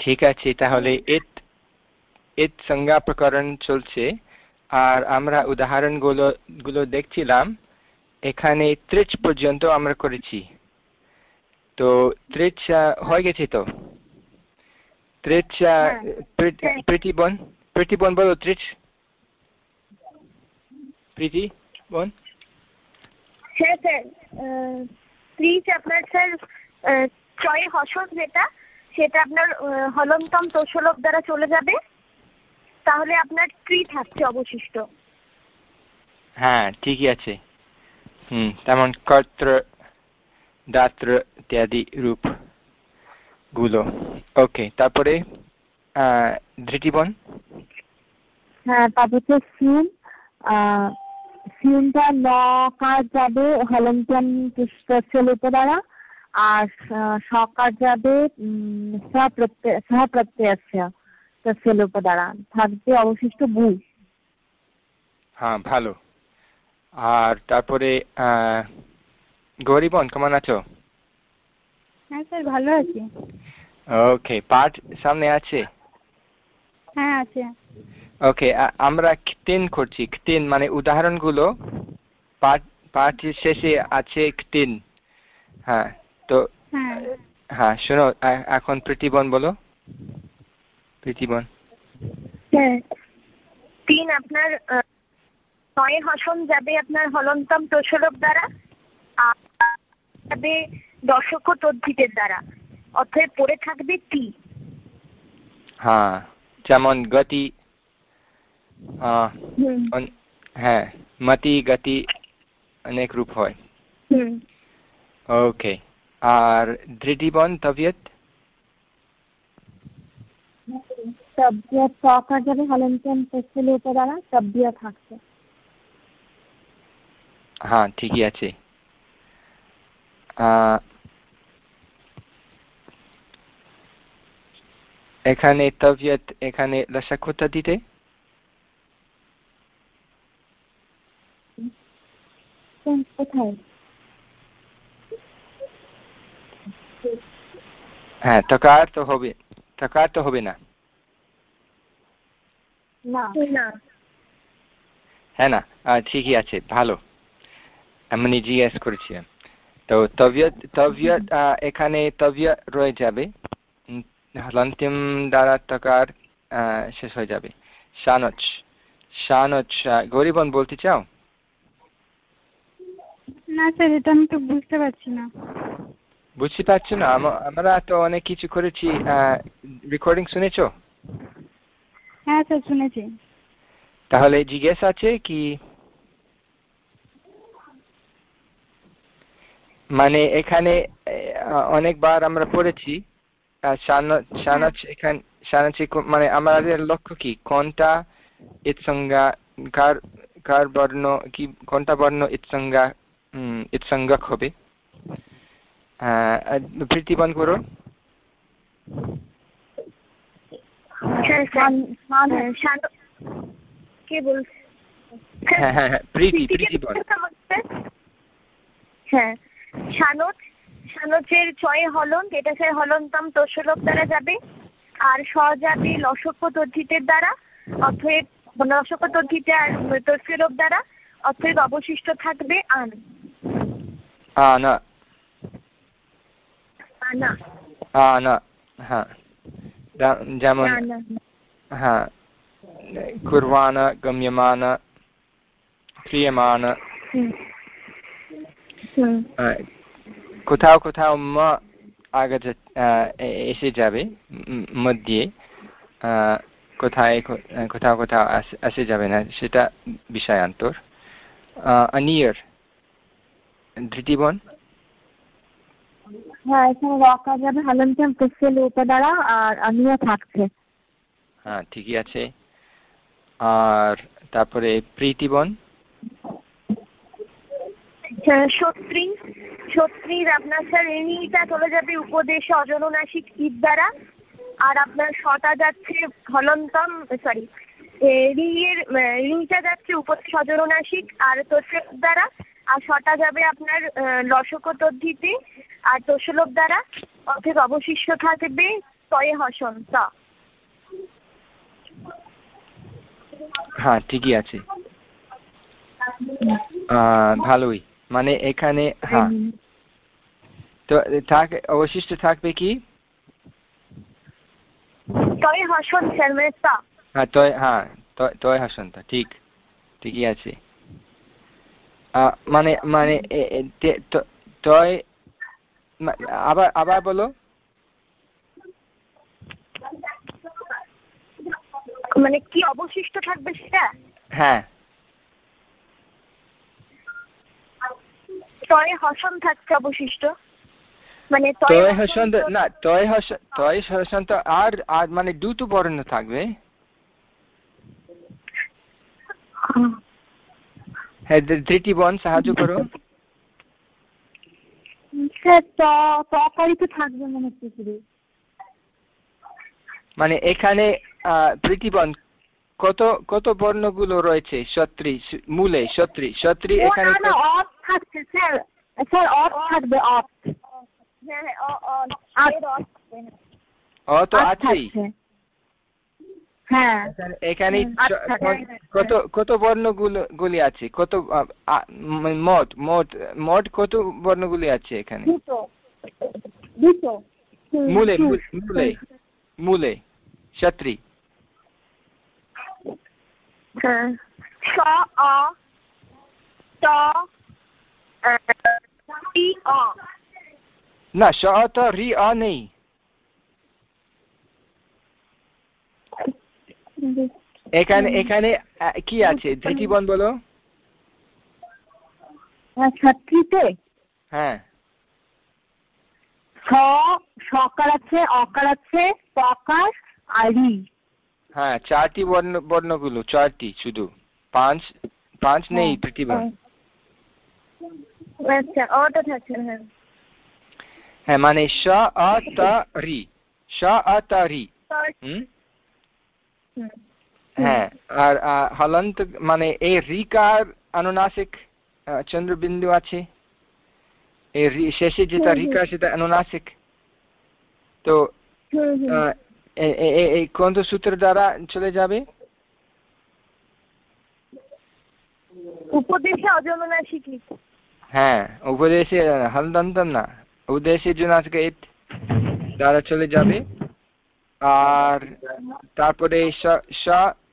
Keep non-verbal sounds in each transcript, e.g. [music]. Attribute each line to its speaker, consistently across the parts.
Speaker 1: ঠিক আছে তাহলে এত এত সংজ্ঞা প্রকরণ চলছে। আর আমরা উদাহরণগুলো গুলো দেখছিলাম। এখানে ত্রিচ পর্যন্ত আমরা করেছি। তো ত্রিচ হয়ে গেছে তো? ত্রিচ প্রীতিবন প্রীতিবন বলো ত্রিচ প্রীতি বন।
Speaker 2: হ্যাঁ স্যার ত্রিচ আপনার স্যার চয়ে হসন যেটা সেটা আপনার হলন্তম তোষলক দ্বারা চলে যাবে তাহলে আপনার ট্রি থাকছে অবশিষ্ট।
Speaker 1: হ্যাঁ ঠিকই আছে। হুম তেমন কর্ত্র দাত্র ইত্যাদি রূপগুলো। ওকে তারপরে ধৃতিবন।
Speaker 3: হ্যাঁ তারপর হচ্ছে সিউন সিউনটা লকার যাবে হলন্তিয়ান পুষ্পলুপ দ্বারা। আর সকার যাবে সপ্রত্যয় সহপ্রত্যয়স্য তস্যলোপ দ্বারা। থাকবে অবশিষ্ট বু
Speaker 1: হ্যাঁ ভালো। আর তারপরে গৌরীবন কেমন আছো?
Speaker 4: হ্যাঁ স্যার ভালো আছি।
Speaker 1: ওকে পাঠ সামনে আছে?
Speaker 4: হ্যাঁ আছে।
Speaker 1: ওকে আমরা তিন করছি তিন মানে উদাহরণগুলো। পাঠ পাঠের শেষে আছে তিন হ্যাঁ তো
Speaker 4: হ্যাঁ।
Speaker 1: হ্যাঁ শোনো এখন প্রীতিবন বলো। প্রীতিবন
Speaker 2: হ্যাঁ। তিন আপনার নয় হসন যাবে আপনার হলন্তম প্রসলভ দ্বারা যাবে দর্শক তদ্ধিতের দ্বারা। অর্থাৎ পড়ে থাকবে টি।
Speaker 1: হ্যাঁ যেমন গতি হ্যাঁ মতি গতি অনেক রূপ হয়। ওকে আর দৃঢ়িবন তবিয়ত?
Speaker 3: যাবে থাকছে।
Speaker 1: হ্যাঁ ঠিকই আছে। এখানে তবিয়ত এখানে লসাকুতা দিতে? হ্যাঁ তকার তো হবে তকার তো হবে না। হ্যাঁ না ঠিকই আছে ভালো। এমনি জিজ্ঞেস করেছিলাম তো তবিয়ত তবিয়ত এখানে তবিয়ত রয়ে যাবে। হলন্তিম দ্বারা তকার শেষ হয়ে যাবে। শানচ শানচ গরিবন বলতে চাও?
Speaker 4: না স্যার এটা আমি তো বুঝতে পারছি না।
Speaker 1: বুঝতে পারছ না। আমরা তো অনেক কিছু করেছি রেকর্ডিং শুনেছো?
Speaker 4: হ্যাঁ স্যার শুনেছি।
Speaker 1: তাহলে জিজ্ঞেস আছে কি? মানে এখানে অনেকবার আমরা পড়েছি মানে আমাদের লক্ষ্য কি? কোনটা ইৎসংজ্ঞা কার কার বর্ণ কি কোনটা বর্ণ ইৎসংজ্ঞা ইৎসঙ্গক হবে? প্রীতিবন করো
Speaker 2: কে বলছে?
Speaker 1: হ্যাঁ হ্যাঁ হ্যাঁ প্রীতি প্রীতি বল
Speaker 2: হ্যাঁ। সানচ সানচের চয়ে হলন এটা সে হলন্তম তোষলক দ্বারা যাবে। আর স যাবে লসক্য তদ্ধিতের দ্বারা অথব লসক্য তদ্ধিতে আর দ্বারা অতএব অবশিষ্ট থাকবে আন।
Speaker 1: আনা
Speaker 2: আনা
Speaker 1: আনা হ্যাঁ যেমন হ্যাঁ কুর্বাণ গম্যমান ক্রিয়মান কোথাও কোথাও ম আগত এসে যাবে মধ্যে কোথায় কোথাও কোথাও আসে যাবে না সেটা বিষয়ান্তর অনিয়র ধৃতিবন
Speaker 3: হ্যাঁ এখানে রকা যাবে হালন্তাম পেসেল দ্বারা আর আনিয়া থাকছে।
Speaker 1: হ্যাঁ ঠিকই আছে। আর তারপরে প্রীতিবন
Speaker 2: সত্রী সত্রীর আপনার স্যার ঋণীটা চলে যাবে উপদেশে অজননাসিক ঈদ দ্বারা। আর আপনার শটা যাচ্ছে হলন্তম সরি ঋণের ঋণটা যাচ্ছে উপদেশ অজননাসিক আর তোষক দ্বারা। আর শটা যাবে আপনার লসক তদ্ধিতে আর তোষলোক দ্বারা অর্থাৎ অবশিষ্ট থাকবে তয়ে হসন তা।
Speaker 1: হ্যাঁ ঠিকই আছে। ভালোই। মানে এখানে হ্যাঁ। তো থাক অবশিষ্ট থাকবে কি?
Speaker 2: তয়ে হসন স্যার মানে তা।
Speaker 1: হ্যাঁ তয় হ্যাঁ তয়- হাসন্ত ঠিক। ঠিকই আছে। মানে মানে তে- ত- তয় আবার আবার বলো।
Speaker 2: মানে কি অবশিষ্ট থাকবে সেটা?
Speaker 1: হ্যাঁ।
Speaker 2: তয়ে হসন থাকছে অবশিষ্ট? মানে তয়ে হাসন্ত
Speaker 1: না তয় হাস তয় হাসন্ত আর আর মানে দুটো বর্ণ থাকবে হ্যাঁ ধৃ- ধৃতি বন সাহায্য করো।
Speaker 3: স্যার ত তরকারি তো থাকবে মনে
Speaker 1: মানে এখানে আহ, প্রীতিবন কত কত বর্ণগুলো রয়েছে? সত্রি মূলে সত্রি সত্রি এখানে
Speaker 3: না না
Speaker 1: কত-
Speaker 3: অফ থাকছে স্যার। স্যার অফ থাকবে অফ
Speaker 2: হ্যাঁ হ্যাঁ অ- অ-। এর অর্থ। হবে না।
Speaker 1: ও তো আছেই
Speaker 3: হ্যাঁ
Speaker 1: এখানে- এখানে
Speaker 3: হুম,
Speaker 1: চ-
Speaker 3: আচ্ছা,
Speaker 1: কত- কত বর্ণগুলো গুলি আছে? কত মোট মোট মোট কত বর্ণগুলি আছে এখানে? মূলে মূলে মূলে
Speaker 2: হ্যাঁ। অ।
Speaker 1: না স তো রি অ নেই। এখানে এখানে কি আছে? ধৃতিবন বলো।
Speaker 3: ছাত্রীতে?
Speaker 1: হ্যাঁ।
Speaker 3: ছ সকার আছে অকার আছে পকার আর।
Speaker 1: হ্যাঁ চারটি বর্ণ বর্ণগুলো চারটি শুধু। পাঁচ পাঁচ নেই
Speaker 3: হ্যাঁ,
Speaker 1: প্রতিবার
Speaker 2: আচ্ছা অটা থাকছে হ্যাঁ।
Speaker 1: হ্যাঁ মানে স আ তা রি। স আ তা রি। হুম। হ্যাঁ। আর আহ, হলন্ত মানে এই রিকার অনুনাসিক চন্দ্রবিন্দু আছে। এই শেষে যেটা। রিকার সেটা অনুনাসিক তো এই কোন সূত্র দ্বারা চলে যাবে।
Speaker 2: উপদেশে অজমনাশিকি
Speaker 1: হ্যাঁ উপদেশে হলদন্তম না উদ্দেশ্যে জুনাসিক দ্বারা চলে যাবে। আর তারপরে স- স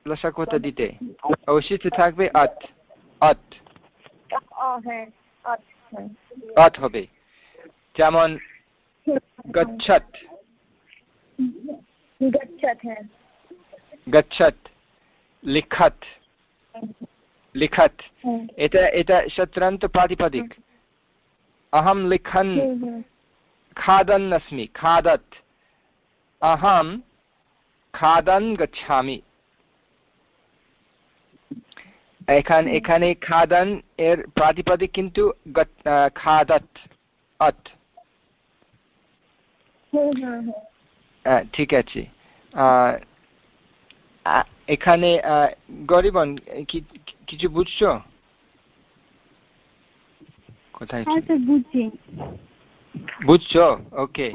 Speaker 1: লসাকতা দিতে অবশিষ্ট থাকবে আত আত
Speaker 2: ও হ্যাঁ আচ্ছা
Speaker 1: আত হবে যেমন গচ্ছত
Speaker 2: গচ্ছত হ্যাঁ
Speaker 1: গচ্ছত লিখত লিখত
Speaker 2: হ্যাঁ
Speaker 1: এটা এটা শত্রান্ত প্রাতিপদিক अहं लिखन्
Speaker 2: হুম হুম
Speaker 1: खादन् अस्मि खादत् अहं খাদান গচ্ছামি এখানে এখানে খাদান এর প্রাতিপদিক কিন্তু খাদাত অত ঠিক আছে এখানে গরিবন কিছু বুঝছ কোথায়
Speaker 4: বুঝছি
Speaker 1: ওকে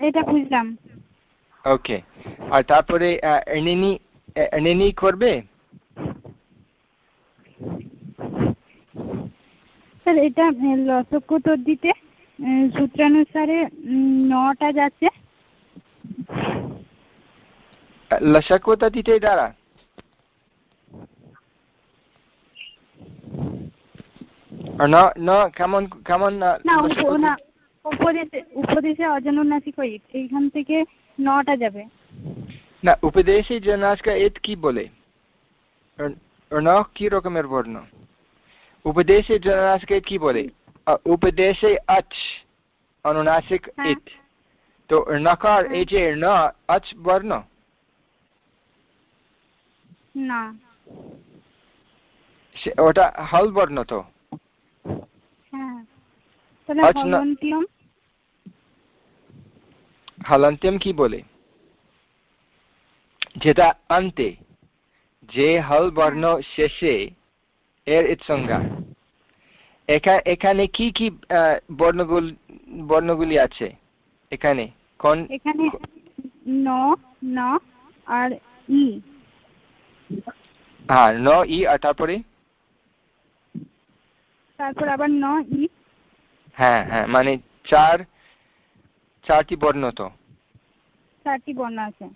Speaker 4: এটা বুঝলাম
Speaker 1: ওকে আর তারপরে এনেনি এনেনি করবে?
Speaker 4: স্যার এটা আহ, লসক দিতে সূত্রানুসারে নটা যাচ্ছে।
Speaker 1: লসাকতা দিতে দ্বারা আর না না কেমন কেমন
Speaker 4: না উপদেশে উপদেশে অজনুন্নাসিক এইখান থেকে নটা যাবে।
Speaker 1: না উপদেশে জনাজকা এত কি বলে? আর- আর না কি রকমের বর্ণ? উপদেশে জনাজকা এত কি বলে? আহ, উপদেশে আচ অনুনাসিক
Speaker 4: হ্যাঁ।
Speaker 1: ইত তো নকার এই যে ন আচ বর্ণ?
Speaker 4: না।
Speaker 1: সে- ওটা হল বর্ণ তো?
Speaker 4: হ্যাঁ। হলন্ত্যম
Speaker 1: কি বলে? যেটা অন্তে যে হল বর্ণ শেষে এর ইৎসংজ্ঞা। এখা- এখানে কি কি বর্ণগুল বর্ণগুলি আছে? এখানে কোন?
Speaker 4: এখানে ন ন আর ই।
Speaker 1: হ্যাঁ ন ই আর তারপরে?
Speaker 4: তারপর আবার ন ই।
Speaker 1: হ্যাঁ হ্যাঁ মানে চার চারটি বর্ণ তো?
Speaker 4: চারটি বর্ণ আছে।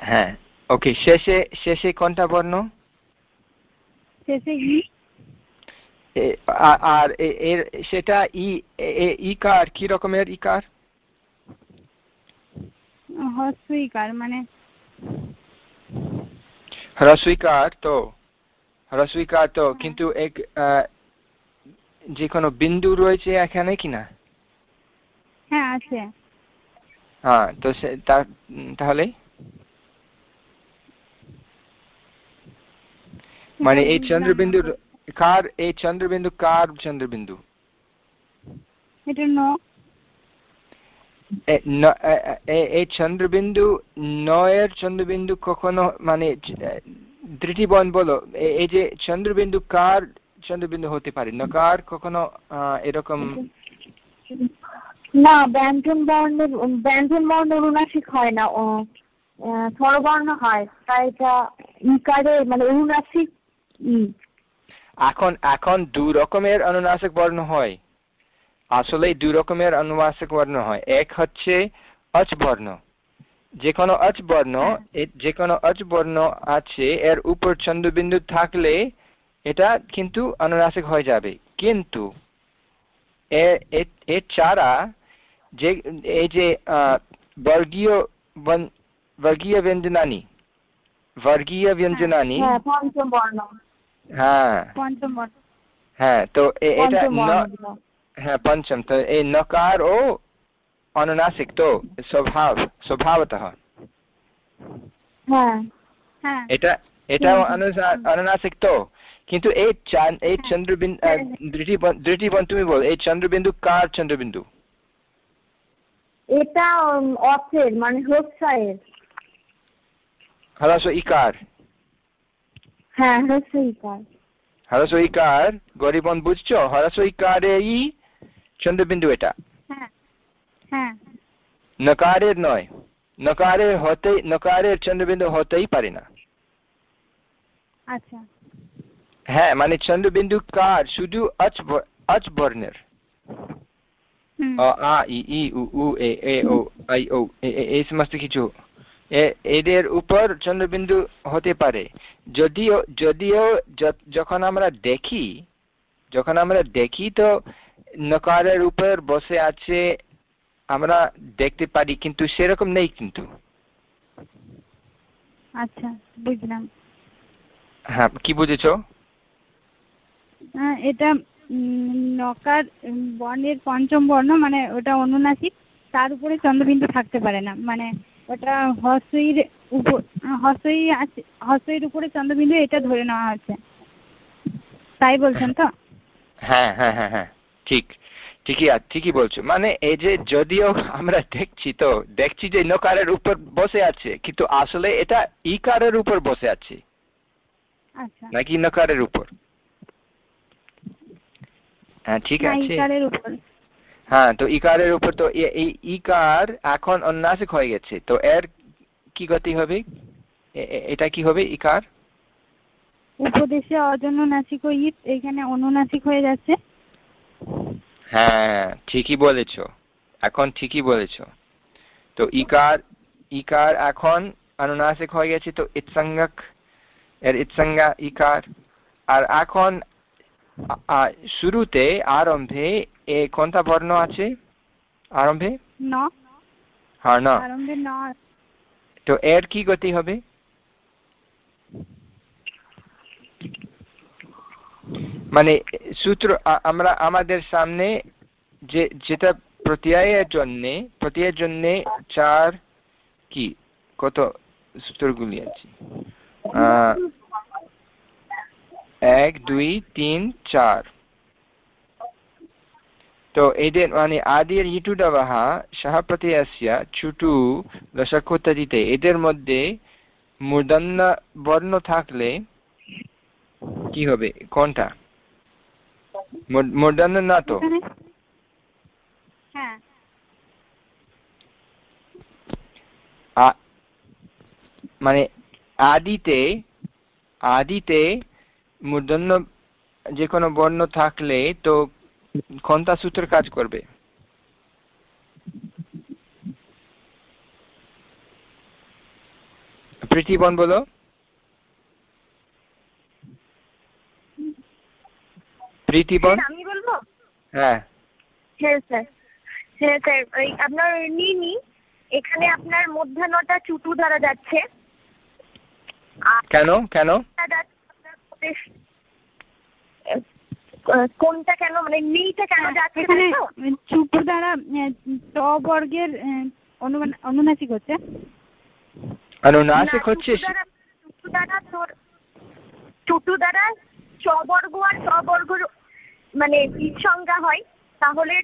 Speaker 1: হ্যাঁ ওকে শেষে শেষে কোনটা বর্ণ?
Speaker 4: শেষে ই।
Speaker 1: আর এর সেটা ই এ- ইকার কি রকমের ই ইকার
Speaker 4: হস্যইকার মানে
Speaker 1: হ্রস্বইকার তো হ্রস্বইকার তো কিন্তু এক যে কোনো বিন্দু রয়েছে এখানে কিনা
Speaker 4: হ্যাঁ আছে।
Speaker 1: হ্যাঁ তো তাহলে মানে এই চন্দ্রবিন্দু কার এই চন্দ্রবিন্দু কার চন্দ্রবিন্দু?
Speaker 4: এটা ন।
Speaker 1: এই চন্দ্রবিন্দু নয়ের চন্দ্রবিন্দু কখনো মানে দৃষ্টিবন বলো এই যে চন্দ্রবিন্দু কার চন্দ্রবিন্দু হতে পারে নকার কখনো এরকম
Speaker 3: না, ব্যঞ্জন বর্ণের, ব্যঞ্জন বর্ণ অনুনাসিক হয় না স্বরবর্ণ হয় তাই এটা ইকারে মানে অনুনাসিক ই।
Speaker 1: এখন এখন দু রকমের অনুনাসিক বর্ণ হয়। আসলে দু রকমের অনুনাসিক বর্ণ হয়। এক হচ্ছে অচ বর্ণ যে কোনো অচ বর্ণ যে কোনো অচ বর্ণ আছে, এর উপর চন্দ্রবিন্দু থাকলে এটা কিন্তু অনুনাসিক হয়ে যাবে। কিন্তু এ- ছাড়া যে এই যে আহ, বর্গীয় বন- বর্গীয় ব্যঞ্জনানি। বর্গীয় ব্যঞ্জনানি।
Speaker 3: হ্যাঁ পঞ্চম বর্ণ।
Speaker 1: হ্যাঁ।
Speaker 4: পঞ্চম বর্ণ।
Speaker 1: হ্যাঁ তো এটা হ্যাঁ পঞ্চম। তো এই নকার ও অনুনাসিক তো স্বভাব স্বভাবতঃ।
Speaker 3: হ্যাঁ
Speaker 4: হ্যাঁ।
Speaker 1: এটা এটাও অনুনাসিক তো। কিন্তু এই এই চন্দ্রবিন্দু
Speaker 3: হ্যাঁ।
Speaker 1: দৃষ্টিবন তুমি বল এই চন্দ্রবিন্দু কার চন্দ্রবিন্দু?
Speaker 3: এটা অর্থের মানে হ্রস্বয়ের
Speaker 1: হরস ইকার।
Speaker 3: হ্যাঁ হ্রস্ব ইকার।
Speaker 1: হরস ইকার গরিবন বুঝছ? হরস ইকারেই চন্দ্রবিন্দু এটা।
Speaker 4: হ্যাঁ হ্যাঁ।
Speaker 1: নকারের নয়। নকারের হতে নকারের চন্দ্রবিন্দু হতেই পারে না।
Speaker 4: আচ্ছা।
Speaker 1: হ্যাঁ মানে চন্দ্রবিন্দু কার? শুধু ব- অচ বর্ণের। আ ই ই উ উ এ এ ও আই ও এ- এ- এই সমস্ত কিছু। এদের উপর চন্দ্রবিন্দু হতে পারে। যদিও যদিও যখন আমরা দেখি যখন আমরা দেখি তো নকারের উপর বসে আছে আমরা দেখতে পারি কিন্তু সেরকম নেই কিন্তু।
Speaker 4: আচ্ছা বুঝলাম।
Speaker 1: হ্যাঁ কি বুঝেছ?
Speaker 4: এটা নকার বর্ণের পঞ্চম বর্ণ মানে ওটা অনুনাসিক তার উপরে চন্দ্রবিন্দু থাকতে পারে না। মানে ওটা হস্যইর উপর হস্যই আছে হস্যইর উপরে চন্দ্রবিন্দু এটা ধরে নেওয়া হচ্ছে তাই বলছেন তো?
Speaker 1: হ্যাঁ হ্যাঁ হ্যাঁ হ্যাঁ ঠিক ঠিকই আছে ঠিকই বলছো। মানে এই যে যদিও আমরা দেখছি তো দেখছি যে নকারের উপর বসে আছে কিন্তু আসলে এটা ইকারের উপর বসে আছে।
Speaker 4: আচ্ছা।
Speaker 1: নাকি নকারের উপর? হ্যাঁ ঠিক
Speaker 4: হ্যাঁ,
Speaker 1: আছে।
Speaker 4: ইকারের উপর।
Speaker 1: হ্যাঁ তো ইকারের উপর তো এই ইকার এখন অন্যাসিক হয়ে গেছে। তো এর কি গতি হবে? এটা কি হবে ইকার?
Speaker 4: উপদেশে অজনুনাসিক ও ইত এখানে অনুনাসিক হয়ে যাচ্ছে।
Speaker 1: হ্যাঁ ঠিকই বলেছ। এখন ঠিকই বলেছ। তো ইকার ইকার এখন অনুনাসিক হয়ে গেছে তো ইৎসঙ্গক এর ইৎসঙ্গা ইকার। আর এখন শুরুতে আরম্ভে এ কোনটা বর্ণ আছে? আরম্ভে? হ্যাঁ না। তো এর কি গতি হবে? মানে সূত্র আমরা আমাদের সামনে যে যেটা প্রত্যয়ের জন্যে প্রত্যয়ের জন্যে চার কি? কত সূত্রগুলি আছে? আহ, এক দুই তিন চার। তো এদের মানে আদির ইটু দাবাহা সহ প্রত্যয়স্য ছুটু লসকোত্তাদিতে এদের মধ্যে মূর্ধন্য বর্ণ থাকলে কি হবে? কোনটা? মূর্ধন্য না তো?
Speaker 4: হ্যাঁ।
Speaker 1: মানে আদিতে আদিতে মূর্ধন্য যে কোনো বর্ণ থাকলে তো খন্তা সূত্র কাজ করবে। প্রীতিবন বলো। প্রীতিবন
Speaker 2: আমি বলব?
Speaker 1: হ্যাঁ।
Speaker 2: হ্যাঁ স্যার। হ্যাঁ স্যার। ওই আপনার নিনি এখানে আপনার মধ্যাহ্নটা চুটু দ্বারা যাচ্ছে।
Speaker 1: কেন? কেন?
Speaker 2: টা যাচ্ছে কোনটা কেন মানে নিটা কেন যাচ্ছে
Speaker 4: এখানে
Speaker 2: তাই
Speaker 4: দ্বারা ট বর্গের অনুনাসিক হচ্ছে।
Speaker 1: অনুনাসিক হচ্ছে
Speaker 2: দ্বারা- তোর চুটু দ্বারা চবর্গ আর চবর্গর মানে সংজ্ঞা হয়। তাহলে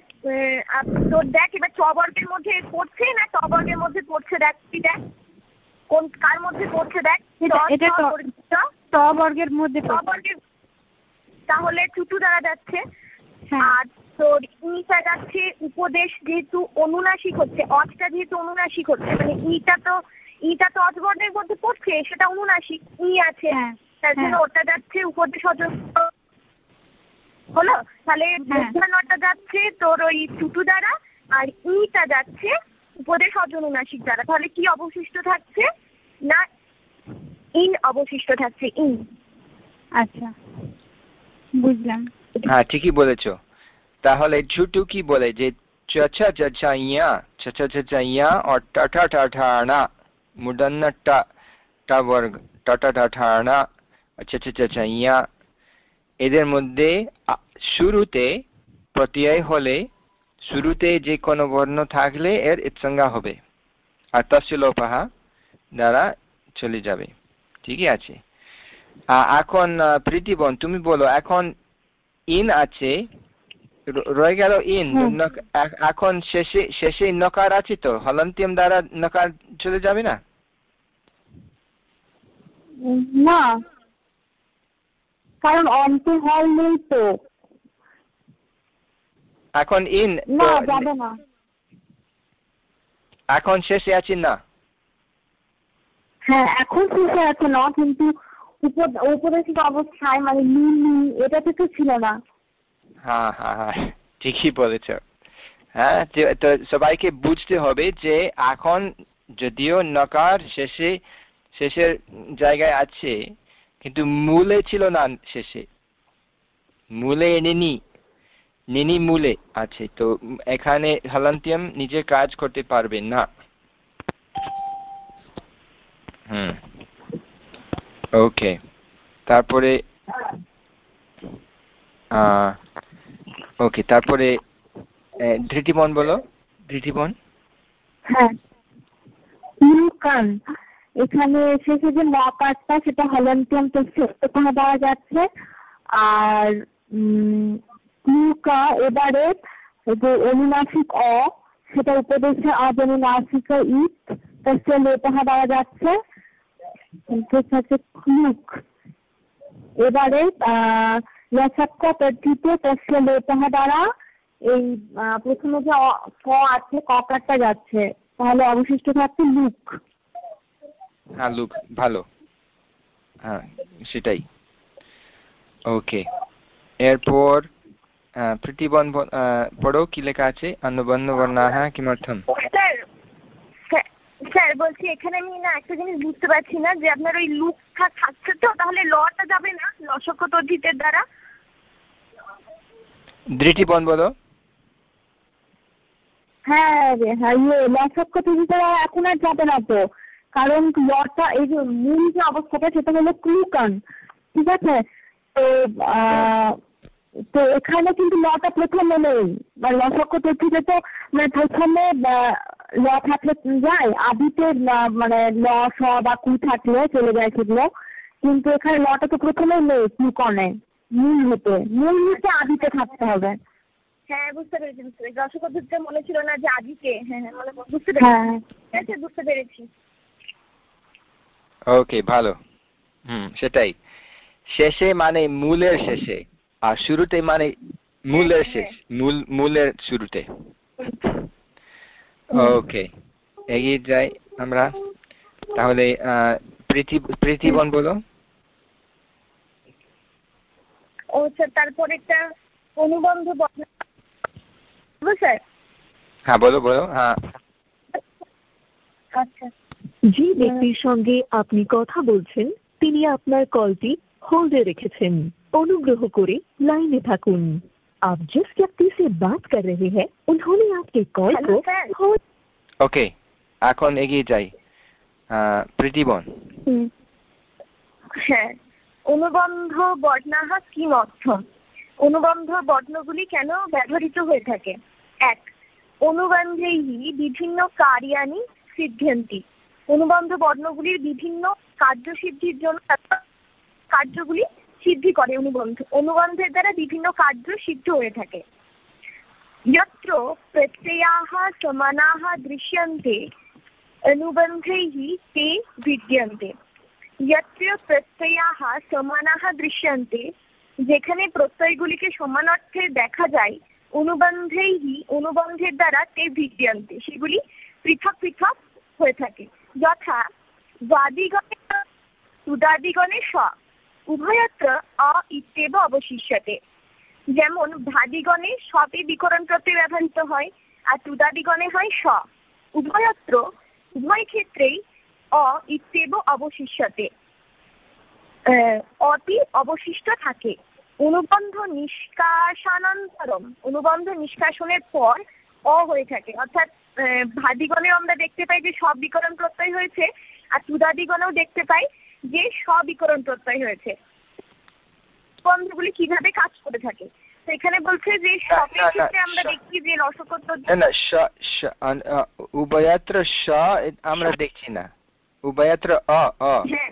Speaker 2: আহ, তোর দেখ এবার চবর্গের মধ্যে পড়ছে না চবর্গের মধ্যে পড়ছে? দেখ তুই দেখ। কোন কার মধ্যে পড়ছে দেখ?
Speaker 4: ট বর্গের মধ্যে
Speaker 2: তাহলে চুটু দ্বারা যাচ্ছে।
Speaker 4: হ্যাঁ।
Speaker 2: আর তোর ইটা যাচ্ছে উপদেশ যেহেতু অনুনাসিক হচ্ছে অজটা যেহেতু অনুনাসিক হচ্ছে মানে ইটা তো ইটা তো অজবর্ণের মধ্যে পড়ছে সেটা অনুনাসিক ই আছে।
Speaker 4: হ্যাঁ
Speaker 2: তার জন্য
Speaker 4: হ্যাঁ।
Speaker 2: ওটা যাচ্ছে উপদেশ হলো। তাহলে। মধ্যাহ্নটা যাচ্ছে তোর ওই চুটু দ্বারা আর ইটা যাচ্ছে উপদেশ অজনুনাসিক দ্বারা। তাহলে কি অবশিষ্ট থাকছে? না ইন অবশিষ্ট থাকছে ইন।
Speaker 4: আচ্ছা বুঝলাম।
Speaker 1: হ্যাঁ ঠিকই বলেছ। তাহলে ছুটু কি বলে যে চচা চচা ইয়া চচা চচা ইয়া ও টাটা টাঠানা মুডন্ন টা টা বর্গ টাটা টাঠানা চচা চচা ইয়া। এদের মধ্যে শুরুতে প্রত্যয় হলে শুরুতে যে কোনো বর্ণ থাকলে এর ইৎসংজ্ঞা হবে। আর তসিলোপাহা দ্বারা চলে যাবে। ঠিকই আছে। এখন প্রীতিবন তুমি বলো এখন ইন আছে রয়ে গেল ইন এখন শেষে শেষে নকার আছে তো হলন্তিয়াম দ্বারা নকার চলে যাবে না?
Speaker 3: না। কারণ অন্তে হল নেই তো।
Speaker 1: এখন ইন
Speaker 3: না যাবে না।
Speaker 1: এখন শেষে আছে না।
Speaker 3: হ্যাঁ এখন শেষে আছে না, কিন্তু উপদেশিক অবস্থায় মানে নি নি এটা তো ছিল না।
Speaker 1: হ্যাঁ হ্যাঁ হ্যাঁ ঠিকই বলেছ। হ্যাঁ তো সবাইকে বুঝতে হবে যে এখন যদিও নকার শেষে, শেষের জায়গায় আছে, কিন্তু মূলে ছিল না শেষে। মূলে নিনি নিনি মূলে আছে, তো এখানে হলন্তিয়াম নিজে কাজ করতে পারবে না হুম ওকে তারপরে ওকে তারপরে ধৃতিবন বলো, ধৃতিবন।
Speaker 3: হ্যাঁ। এখানে শেষে যে নকারটা সেটা হলন্তিয়াম ওখানে দেওয়া যাচ্ছে। আর ইউকা এবারে যে অনুনাসিক অ, সেটা উপদেশে অজনুনাসিক ইট, তার লেপাহা দেওয়া যাচ্ছে। আছে ক্লুক এবারে তস্য লেপাহা দ্বারা এই প্রথমে যে ক আছে ককারটা যাচ্ছে তাহলে অবশিষ্ট থাকছে লুক।
Speaker 1: হ্যাঁ লুক ভালো। হ্যাঁ সেটাই। ওকে। এরপর আহ, প্রীতিবন ব- আহ, পড়ো কি লেখা আছে? অনুবন্ধ বর্ণাহ কিমর্থম
Speaker 2: স্যার বলছি এখানে আমি না একটা জিনিস বুঝতে পারছি না যে আপনার ওই লুক থাকছে তো তাহলে লটা যাবে না লসক তদ্ধিতের দ্বারা
Speaker 1: দৃষ্টিবন বলো।
Speaker 3: হ্যাঁ রে হ্যাঁ ইয়ে লসক্ষ তৈরিটা এখন আর যাবে না তো। কারণ লটা এই যে মূল যে অবস্থাটা সেটা হলো ক্লুকান ঠিক আছে? তো তো এখানে কিন্তু লটা প্রথমে নেই। মানে লসক্ষ তৈরিতে তো মানে প্রথমে ল থাকলে যায় আদিতে মানে ল স বা কু থাকলে চলে যায় সেগুলো। কিন্তু এখানে লটা তো প্রথমে নেই ক্লুকনে মূল হতে মূল হতে আদিতে থাকতে হবে।
Speaker 2: হ্যাঁ বুঝতে পেরেছি বুঝতে পেরেছি। মনে ছিল না যে আদিকে। হ্যাঁ হ্যাঁ মনে বুঝতে পেরেছি।
Speaker 3: হ্যাঁ।
Speaker 2: ঠিক আছে বুঝতে পেরেছি।
Speaker 1: ওকে ভালো। হুম সেটাই। শেষে মানে মূলের শেষে। আর শুরুতে মানে মূলের শেষ। মূল মূলের শুরুতে। ওকে এগিয়ে যাই আমরা। তাহলে প্রীতিবন বলো।
Speaker 2: ও স্যার তারপরেরটা অনুবন্ধ বর্ণনা স্যার?
Speaker 1: হ্যাঁ বলো বলো হ্যাঁ।
Speaker 2: আচ্ছা।
Speaker 5: যে ব্যক্তির সঙ্গে আপনি কথা বলছেন তিনি আপনার কলটি হোল্ডে রেখেছেন। অনুগ্রহ করে লাইনে থাকুন। आप जिस व्यक्ति से बात कर रहे हैं उन्होंने आपके कॉल
Speaker 2: হ্যালো
Speaker 5: को
Speaker 2: স্যার
Speaker 5: होल्ड
Speaker 1: ওকে এখন এগিয়ে যাই আহ, প্রীতিবন
Speaker 2: হুম। হ্যাঁ অনুবন্ধ বর্ণাহা কি অর্থম অনুবন্ধ বর্ণগুলি কেন ব্যবহৃত হয়ে থাকে এক অনুবন্ধেই বিভিন্ন কার্যানি সিদ্ধান্তি অনুবন্ধ বর্ণগুলির বিভিন্ন কার্যসিদ্ধির জন্য তারা কার্যগুলি সিদ্ধি করে অনুবন্ধ অনুবন্ধের দ্বারা বিভিন্ন কার্য সিদ্ধ হয়ে থাকে। যত্র প্রত্যয়াহ সমানাহ দৃশ্যন্তে তে বিদ্যন্তে। যত্র প্রত্যয়াহ সমানাহ দৃশ্যন্তে, যেখানে প্রত্যয়গুলিকে সমান অর্থে দেখা যায় অনুবন্ধেই অনুবন্ধের দ্বারা তে বিদ্যন্তে। সেগুলি পৃথক পৃথক হয়ে থাকে। যথা বাদিগণে উদাদিগণে সব। উভয়ত্র অ ইত্যেব অবশিষ্যতে। যেমন ভাদিগণে সবে বিকরণ প্রত্যয় ব্যবহৃত হয় আর তুদাদিগণে হয় স। উভয়ত্র উভয় ক্ষেত্রেই অ ইত্যেব অবশিষ্যতে। অতি অবশিষ্ট থাকে। অনুবন্ধ নিষ্কাশানন্তরম অনুবন্ধ নিষ্কাশনের পর অ হয়ে থাকে। অর্থাৎ আহ, ভাদিগণেও আমরা দেখতে পাই যে সব বিকরণ প্রত্যয় হয়েছে আর তুদাদিগণেও দেখতে পাই যে সবিকরণ প্রত্যয় হয়েছে। বন্ধগুলি কীভাবে কাজ করে থাকে? তো এখানে বলছে যে ক্ষেত্রে আমরা
Speaker 1: স-
Speaker 2: দেখি যে রসকত
Speaker 1: না না উভয়ত্র স আমরা দেখছি না। উভয়ত্র অ অ।
Speaker 2: হ্যাঁ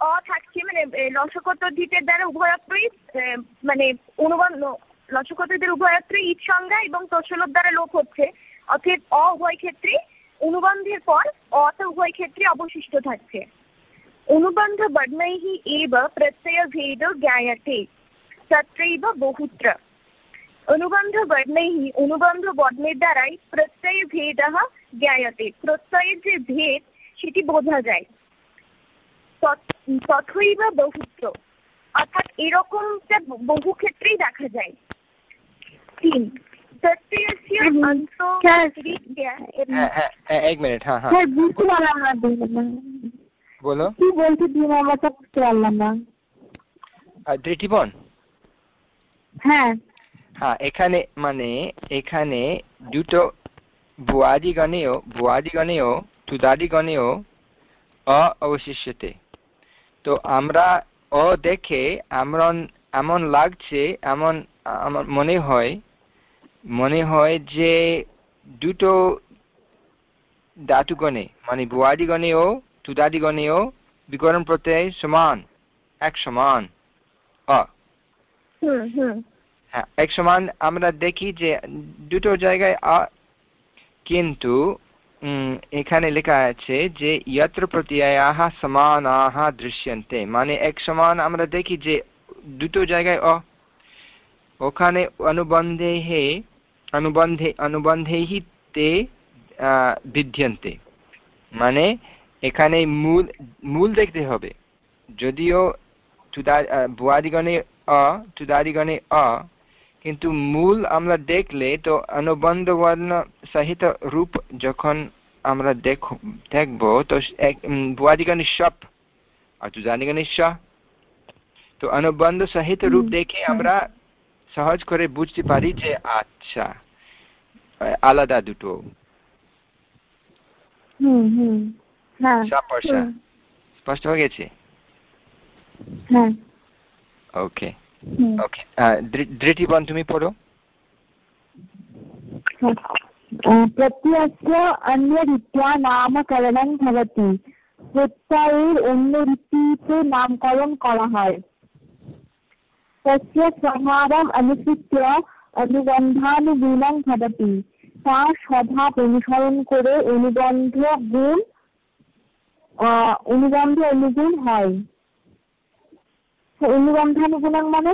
Speaker 2: অ থাকছে মানে লসকোত্তরধিতের দ্বারা উভয়ত্রই মানে অনুবন্ধ লসকোত্তরদের উভয়ত্রই ঈদ সংজ্ঞা এবং তসলব দ্বারা লোপ হচ্ছে। অতএব অ উভয় ক্ষেত্রে অনুবন্ধের পর অত উভয় ক্ষেত্রে অবশিষ্ট থাকছে। অনুবন্ধ বর্ণৈহি এব প্রত্যয় ভেদ জ্ঞায়তে, তত্রৈব বহুত্র। অনুবন্ধ বর্ণৈহি, অনুবন্ধ বর্ণের দ্বারাই প্রত্যয় ভেদ জ্ঞায়তে, প্রত্যয়ের যে ভেদ, সেটি বোঝা যায়। তথৈব বহুত্র, অর্থাৎ এরকমটা বহু ক্ষেত্রেই দেখা যায়। তিন
Speaker 3: বুঝতে পারলাম না
Speaker 1: বলো।
Speaker 3: কি বুঝতে পারলাম না। হ্যাঁ।
Speaker 1: হ্যাঁ এখানে মানে এখানে দুটো ভুয়াদিগণেও ভুয়াদিগণেও তুদাদিগণেও অ অবশিষ্যতে তো আমরা অ দেখে এমন এমন লাগছে এমন আমার মনে হয় মনে হয় যে দুটো ধাতুগণে মানে ভুয়াদিগণেও তুদাদিগণেও বিকরণ প্রত্যয় সমান এক সমান অ। হ্যাঁ এক সমান আমরা দেখি যে দুটো জায়গায় আ কিন্তু এখানে লেখা আছে যে ইয়ত্র প্রত্যয়াহ সমানাহ দৃশ্যন্তে মানে এক সমান আমরা দেখি যে দুটো জায়গায় অ। ওখানে অনুবন্ধে হে অনুবন্ধে অনুবন্ধেই তে বিদ্যন্তে মানে এখানে মূল মূল দেখতে হবে। যদিও আহ, অ তুদাদিগণে অ কিন্তু মূল আমরা দেখলে তো অনুবন্ধ বর্ণ সহিত রূপ যখন আমরা দেখ দেখব তো ভুয়াদিগণে সপ আর তুদাদিগণে স। তো অনুবন্ধ সহিত রূপ দেখে আমরা সহজ করে বুঝতে পারি যে আচ্ছা আহ, আলাদা দুটো
Speaker 3: হুম হুম হ্যাঁ
Speaker 1: সা পয়সা
Speaker 3: হুম,
Speaker 1: স্পষ্ট হয়ে গেছে
Speaker 3: হ্যাঁ
Speaker 1: ওকে
Speaker 3: হুম
Speaker 1: ওকে দৃষ্টিবন তুমি পড়ো
Speaker 3: प्रत्ययस्य अन्यरीत्या নামকরণং ভবতি প্রত্যয়ের অন্য রীতিতে নামকরণ করা হয় তস্য স্বভাবম অনুসৃত্য অনুবন্ধানুগুণং ভবতি তার স্বভাব অনুসরণ করে অনুবন্ধ গুণ আহ, অনুবন্ধ অনুগুণ হয় অনুবন্ধানুগুণং মানে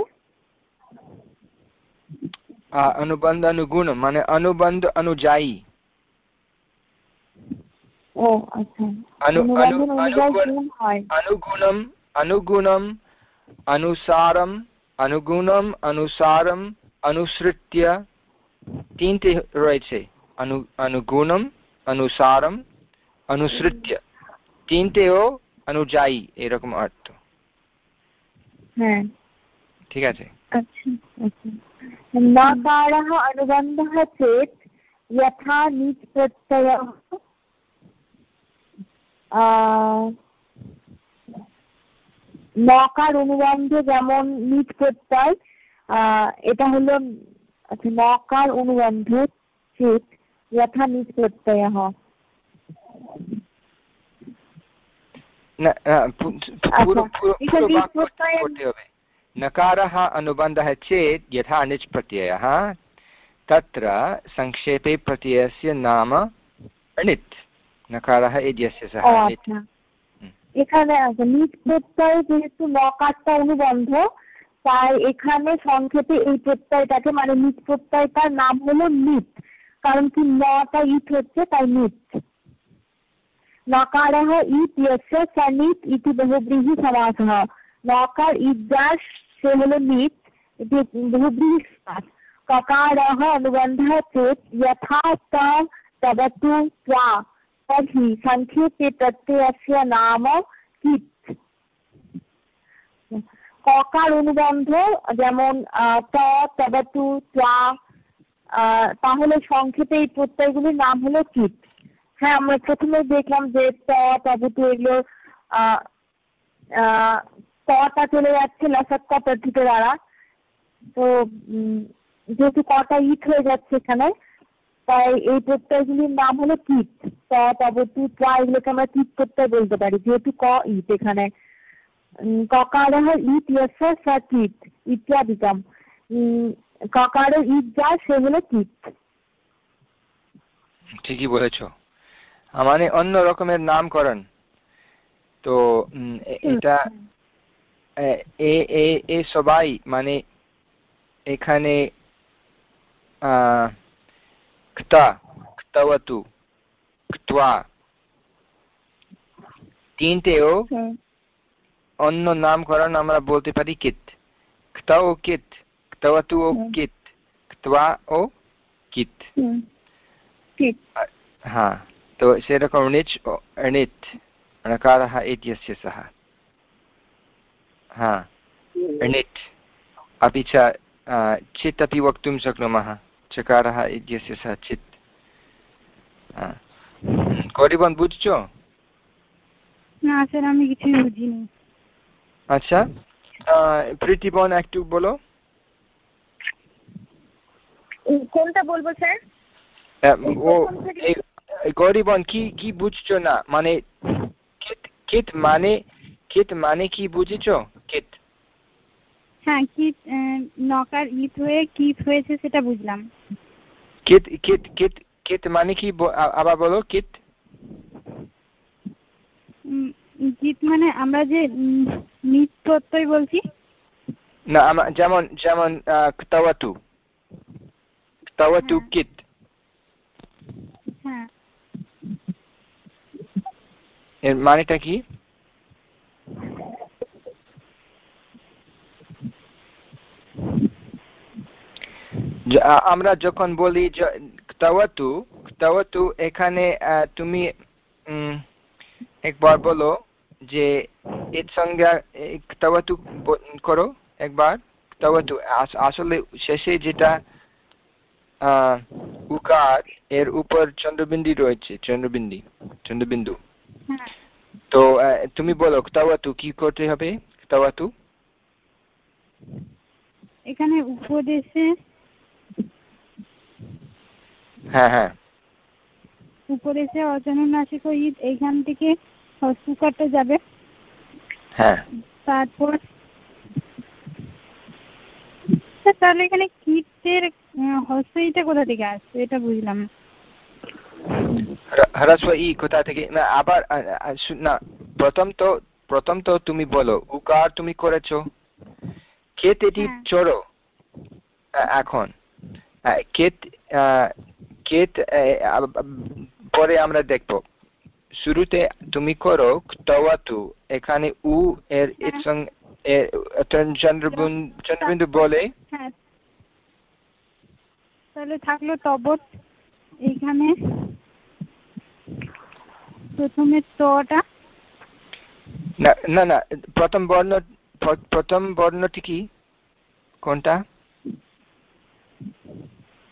Speaker 1: আহ, অনুবন্ধ অনুগুণ মানে অনুবন্ধ অনুযায়ী
Speaker 3: ও আচ্ছা
Speaker 1: अनु अनु
Speaker 3: অনুবন্ধন অনুযায়ী
Speaker 1: अनुगुण
Speaker 3: গুণ হয়
Speaker 1: अनुगुणम् अनुगुणम् अनुसारम् अनुगुणम् अनुसारम् अनुसृत्य তিনটে রয়েছে অনু অনুগুণম অনুসারম অনুসৃত্য তিনটেও অনুযায়ী এরকম অর্থ
Speaker 3: হ্যাঁ
Speaker 1: ঠিক আছে
Speaker 3: अच्छा अच्छा नकारः अनुबन्धः चेत् यथा नीच् प्रत्ययः নকার অনুবন্ধ যেমন নিট প্রত্যয় আহ, এটা হলো আচ্ছা নকার অনুবন্ধ চেত যথা নিট প্রত্যয়
Speaker 1: न अ, पु- पुरो- पुरो-
Speaker 3: अच्छा,
Speaker 1: पुरो
Speaker 3: इदानीं
Speaker 1: वाक्यं
Speaker 3: प्रत्ययं-
Speaker 1: করতে হবে नकारः अनुबन्धः चेत् यथा निच् प्रत्ययः तत्र संक्षेपे प्रत्ययस्य नाम णित् नकारः इत्यस्य सः
Speaker 3: ও
Speaker 1: णित्
Speaker 3: আচ্ছা
Speaker 1: হুম।
Speaker 3: এখানে আছে, নিজ প্রত্যয় যেহেতু নকারটা অনুবন্ধ, তাই এখানে সংক্ষেপে এই প্রত্যয়টাকে মানে নিজ প্রত্যয়টার নাম হলো নিত, কারণ কি নটা ইট হচ্ছে, তাই নিত। ইট ইতি বহুব্রীহি সমাসহ। নকার ইট দাস সে হলো নিত, এটি ককার অনুবন্ধ চেত যথা তবতু ত্বা तर्हि संक्षेपे प्रत्ययस्य नाम কিট ককার অনুবন্ধ যেমন আহ, ত তবতু ত্বা আহ, তাহলে সংক্ষেপে এই প্রত্যয়গুলির নাম হলো কিট হ্যাঁ আমরা প্রথমে দেখলাম যে ত তবতু এগুলো আহ, আহ, তটা চলে যাচ্ছে লসক্কা পদ্ধতি দ্বারা তো উম, যেহেতু কটা ইট হয়ে যাচ্ছে এখানে তাই এই প্রত্যয়গুলির নাম হলো কিট ক এগুলোকে আমরা বলতে পারি। যেহেতু ক, ইট এখানে। ইট ককার ইট যা
Speaker 1: ঠিকই বলেছ। মানে অন্য রকমের নামকরণ। তো এটা এ এ এ সবাই মানে এখানে ক্তা ক্তাওয়াতু ক্ত্বা তিনটেও অন্য নামকরণ আমরা বলতে পারি কিত ক্তা ও কিত ক্তবতু ও
Speaker 3: হুম।
Speaker 1: কিত ক্ত্বা ও কিত
Speaker 3: কিট
Speaker 1: हा तो सेरकं णिच् णित् णकारः इत्यस्य सः हा णित् अपि च अ, चित् अपि वक्तुं शक्नुमः चकारः इत्यस्य सः चित् করিবন বুঝছ?
Speaker 4: না স্যার আমি কিছুই বুঝিনি।
Speaker 1: আচ্ছা আহ, প্রীতিবন একটু বলো।
Speaker 2: কোনটা বলব স্যার
Speaker 1: ও গরিবন কি কি বুঝছ না? মানে কিত কিত মানে কিত মানে কি বুঝেছ? কিত
Speaker 4: হ্যাঁ কিট আহ, নকার ইট হয়ে কিট হয়েছে সেটা বুঝলাম।
Speaker 1: কিত কিত কিত কিত মানে কি? আবার বলো কিত
Speaker 4: কিট মানে আমরা যে নিট প্রত্যয় বলছি?
Speaker 1: না আমা- যেমন যেমন আহ, ক্তাওয়াতু ক্তাওয়াতু
Speaker 4: হ্যাঁ।
Speaker 1: কিত
Speaker 4: হ্যাঁ।
Speaker 1: এর মানেটা কি? আমরা যখন বলি য- ক্তাওয়াতু ক্তাওয়াতু এখানে তুমি একবার বলো যে এর সঙ্গে ক্তাওয়াতু করো একবার। ক্তাওয়াতু আসলে শেষে যেটা আহ, উকার এর উপর চন্দ্রবিন্দি রয়েছে চন্দ্রবিন্দি চন্দ্রবিন্দু।
Speaker 4: হ্যাঁ।
Speaker 1: তো তুমি বলো ক্তাওয়াতু কি করতে হবে? ক্তাওয়াতু
Speaker 4: এখানে উপদেশে
Speaker 1: হ্যাঁ হ্যাঁ।
Speaker 4: ঈদ এইখান থেকে যাবে।
Speaker 1: হ্যাঁ।
Speaker 4: তারপর তাহলে এখানে কীটের কোথা থেকে আসছে? এটা বুঝলাম
Speaker 1: হ্রস্ব ই কোথা থেকে? না আবার না প্রথম তো প্রথম তো তুমি বলো উকার তুমি করেছ। কেত এটি
Speaker 4: হ্যাঁ।
Speaker 1: চড়ো এখন। কেত কেত পরে আমরা দেখব। শুরুতে তুমি করো তওয়াতু এখানে উ এর চন্দ্রবিন্দু বলে?
Speaker 4: হ্যাঁ। তাহলে থাকল তবত এইখানে। প্রথমে তটা
Speaker 1: না না প্রথম বর্ণ প্রথম বর্ণটি কি? কোনটা?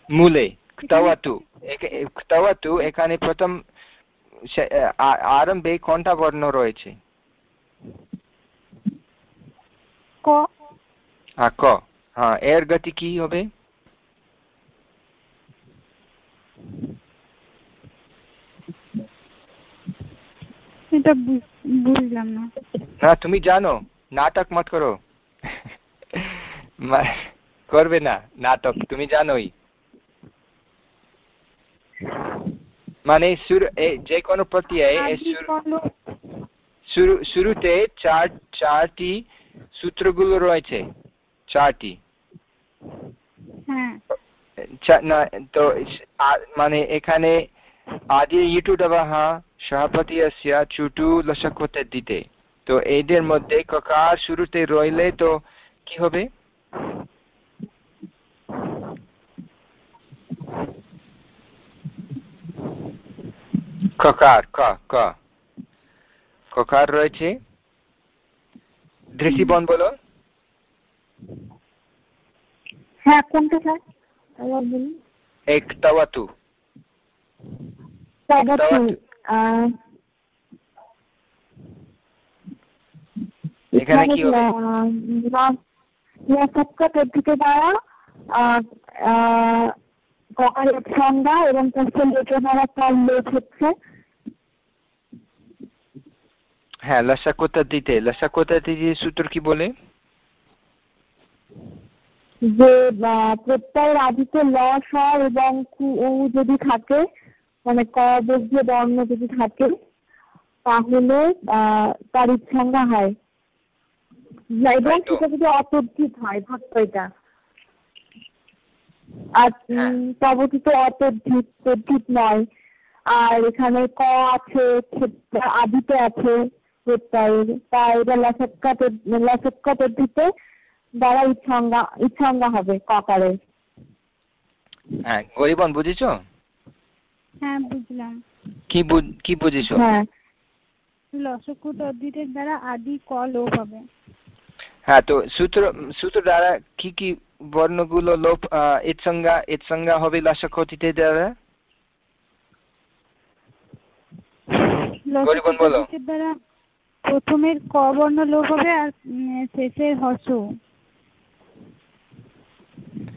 Speaker 1: মূলে তাওয়াতু তাওয়াতু এখানে প্রথম আরম্ভে কোনটা বর্ণ রয়েছে।
Speaker 4: ক।
Speaker 1: ক। হ্যাঁ এর গতি কি হবে?
Speaker 4: এটা বুঝলাম না।
Speaker 1: না তুমি জানো নাটক মত করো। [laughs] করবে না নাটক তুমি জানোই। মানে যে কোনো প্রত্যয় শুরুতে চার চারটি সূত্রগুলো রয়েছে চারটি। তো মানে এখানে আদি ইটু ডবাহা সভাপতি চুটু লসক দিতে তো এদের মধ্যে ককার শুরুতে রইলে তো কি হবে ককার ক ক। ককার রয়েছে। দৃষ্টিবন বলো।
Speaker 3: হ্যাঁ কোনটা স্যার
Speaker 1: এখানে কি হবে?
Speaker 3: পদ্ধতি দ্বারা ককারের সংজ্ঞা এবং লেখা তার লেখ হচ্ছে
Speaker 1: হ্যাঁ লসাকোতা দিতে। লসাকোতা দিতে সূত্র কি বলে?
Speaker 3: যে প্রত্যয়ের আদিতে ল স এবং কু যদি থাকে মানে ক বর্গীয় বর্ণ যদি থাকে তাহলে তার সংজ্ঞা হয়। এবং সেটা যদি অতর্ধিত হয় ভাগ্যটা আর
Speaker 1: হ্যাঁ।
Speaker 3: তবতি তো অতর্ধিত তর্ধিত নয়। আর এখানে ক আছে আদিতে আছে প্রত্যয়ের তা এটা লসক্কা লসক্কা পদ্ধতিতে দ্বারা ইচ্ছাঙ্গা ইচ্ছাঙ্গা হবে ককারে
Speaker 1: হ্যাঁ গরিবন বুঝেছ?
Speaker 4: হ্যাঁ বুঝলাম।
Speaker 1: কি কি বুঝেছ?
Speaker 3: হ্যাঁ।
Speaker 4: তদ্ধিতের দ্বারা আদি ক লোপ হবে।
Speaker 1: হ্যাঁ তো সূত্র সূত্র দ্বারা কি কি বর্ণগুলো লোপ ইৎসংজ্ঞা ইৎসংজ্ঞা হবে লসকতিতে দ্বারা গরিবন বলো।
Speaker 4: প্রথমের ক বর্ণ লোপ হবে আর শেষের হস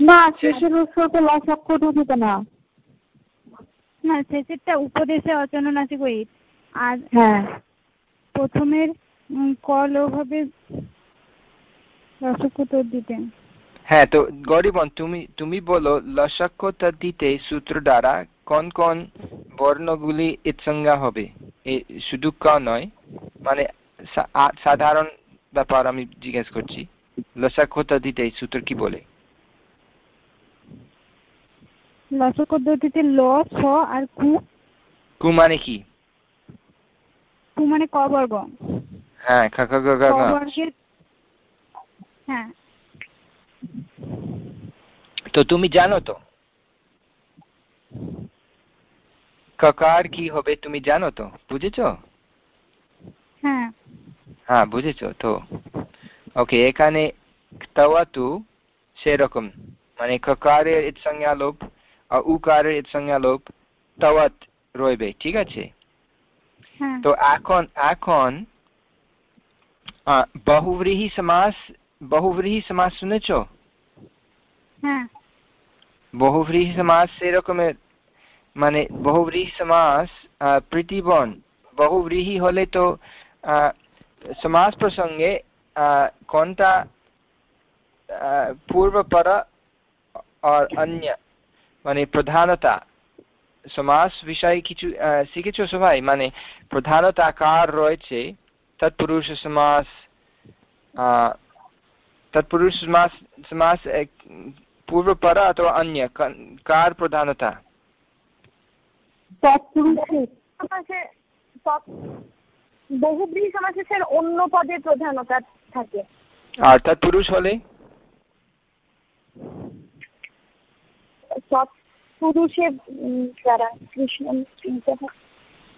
Speaker 3: না শেষের হস্য তো লসাক্ষর দিতে না।
Speaker 4: না শেষেরটা উপদেশে অচননাসিক ওই আর
Speaker 3: হ্যাঁ।
Speaker 4: প্রথমের ক লোপ হবে? লসাক্ষর দিতে।
Speaker 1: হ্যাঁ তো গরিবন তুমি তুমি বলো লসাক্ষ দিতে সূত্র দ্বারা কোন কোন বর্ণগুলি ইৎসংজ্ঞা হবে? শুধু ক নয় মানে সাধারণ ব্যাপার আমি জিজ্ঞেস করছি। লসাক্ষতা দিতে সূত্র কি বলে?
Speaker 4: লসক পদ্ধতিতে ল ছ আর কু।
Speaker 1: কু মানে কি?
Speaker 4: কু মানে ক বর্গ।
Speaker 1: হ্যাঁ খ খ গ গ
Speaker 4: হ্যাঁ।
Speaker 1: তো তুমি জানো তো? ককার কি হবে তুমি জানো তো? বুঝেছ?
Speaker 4: হ্যাঁ।
Speaker 1: হ্যাঁ বুঝেছ তো? ওকে এখানে তাওয়াতু সেরকম। মানে ককারের সংজ্ঞা লোপ আর উকারের সংজ্ঞা লোপ তাওয়াত রইবে ঠিক আছে?
Speaker 4: হ্যাঁ।
Speaker 1: তো এখন এখন বহুব্রীহি সমাস বহুব্রীহি সমাস শুনেছ?
Speaker 4: হ্যাঁ।
Speaker 1: বহুব্রীহি সমাস সেরকমের মানে বহুব্রীহি সমাস প্রীতিবন। বহুব্রীহি হলে তো সমাস প্রসঙ্গে কোনটা পূর্বপর আর অন্য মানে প্রধানতা। সমাস বিষয়ে কিছু শিখেছো সবাই? মানে প্রধানতা কার রয়েছে? তৎপুরুষ সমাস তৎপুরুষ সমাস সমাস পূর্বপর অথবা অন্য কার প্রধানতা
Speaker 2: বহুব্রীহি সমাসে স্যার অন্য পদে প্রধানতা থাকে
Speaker 1: আর তৎপুরুষ হলে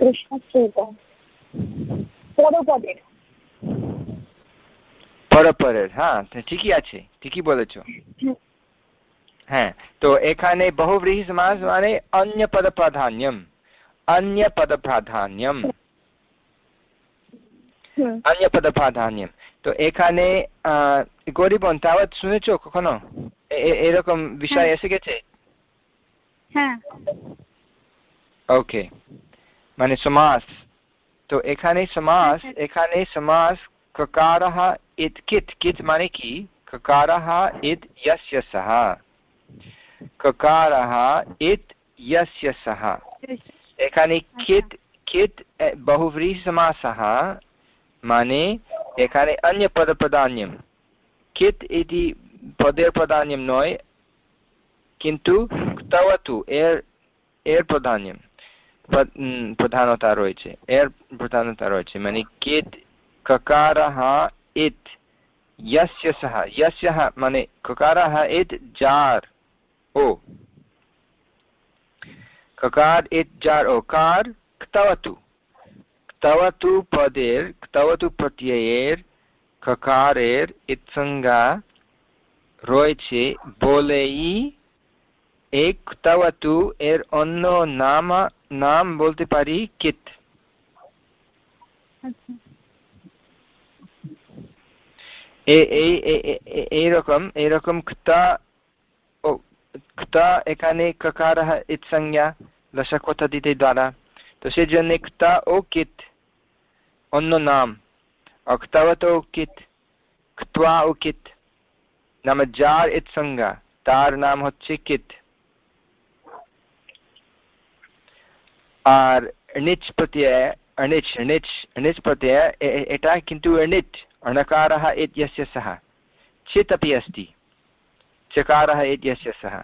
Speaker 2: কৃষ্ণ পরপদের
Speaker 1: পরপরের হ্যাঁ ঠিকই আছে ঠিকই বলেছ। হ্যাঁ তো এখানে বহুব্রীহি সমাস মানে অন্য পদ প্রাধান্যম অন্য পদ প্রাধান্যম অন্য পদ প্রাধান্যম তো এখানে গরিবন তাওয়াত শুনেছ কখনো এরকম বিষয় এসে গেছে
Speaker 4: হ্যাঁ
Speaker 1: ওকে মানে সমাস তো এখানে সমাস এখানে সমাস ককারः ইত কিত কিত মানে কি ককারः ইত यस्य सः ককারः ইত यस्य सः এখানে কিত কিত বহুব্রীহি সমাসः মানে এখানে অন্য পদ প্রাধান্যম কিত ইতি পদের প্রাধান্যম নয় কিন্তু তবতু এর এর প্রাধান্যম প্রধানতা রয়েছে এর প্রধানতা রয়েছে মানে কিত ককারः ইত यस्य सः यस्य মানে ককারः ইত যার ও ককার ইত যার ও কার ktavatu ktavatu পদের ktavatu প্রত্যয়ের ককারের ইৎসংজ্ঞা রয়েছে বলেই এক ktavatu এর অন্য নাম নাম বলতে পারি কিত এইরকম এইরকম ক্তা ও ক্তা এখানে ককারः ইৎসংজ্ঞা লসকথা দিতে দ্বারা তো সেজন্য ক্তা ও কিত অন্য নাম অক্তাবত ও কিত ক্তোয়া ও কিত নাম যার ইৎসংজ্ঞা তার নাম হচ্ছে কিত আর ণিচ প্রত্যয় अणिच् णिच् णिच् प्रत्यय एटा किन्तु णिट् अणकारः इत्यस्य सः चित् अपि अस्ति चकारः इत्यस्य सः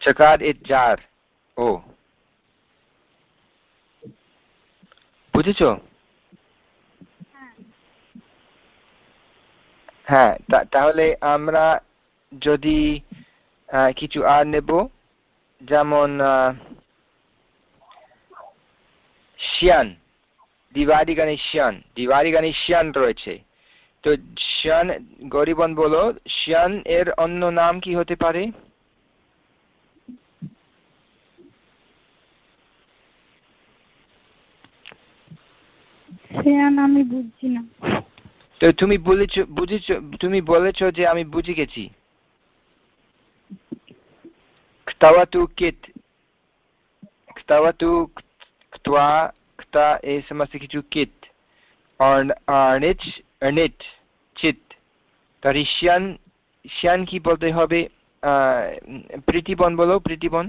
Speaker 1: चकार इत् जार ও বুঝেছ হ্যাঁ তাহলে আমরা যদি কিছু আর নেব যেমন শিয়ান দিওয়ারি গানে শিয়ান দিওয়ারি গানে শিয়ান রয়েছে তো শিয়ান গরিবন বলো শিয়ান এর অন্য নাম কি হতে পারে?
Speaker 4: আমি বুঝছি না।
Speaker 1: তো তুমি বলেছ বুঝেছ তুমি বলেছ যে আমি বুঝে গেছি। ktavatu kit ktavatu ktwa kta এই সমস্ত কিছু কিত। অর্ণিচ অর্ণিট চিত তাহলে শিয়ান শিয়ান কি বলতে হবে প্রীতিবন বলো প্রীতিবন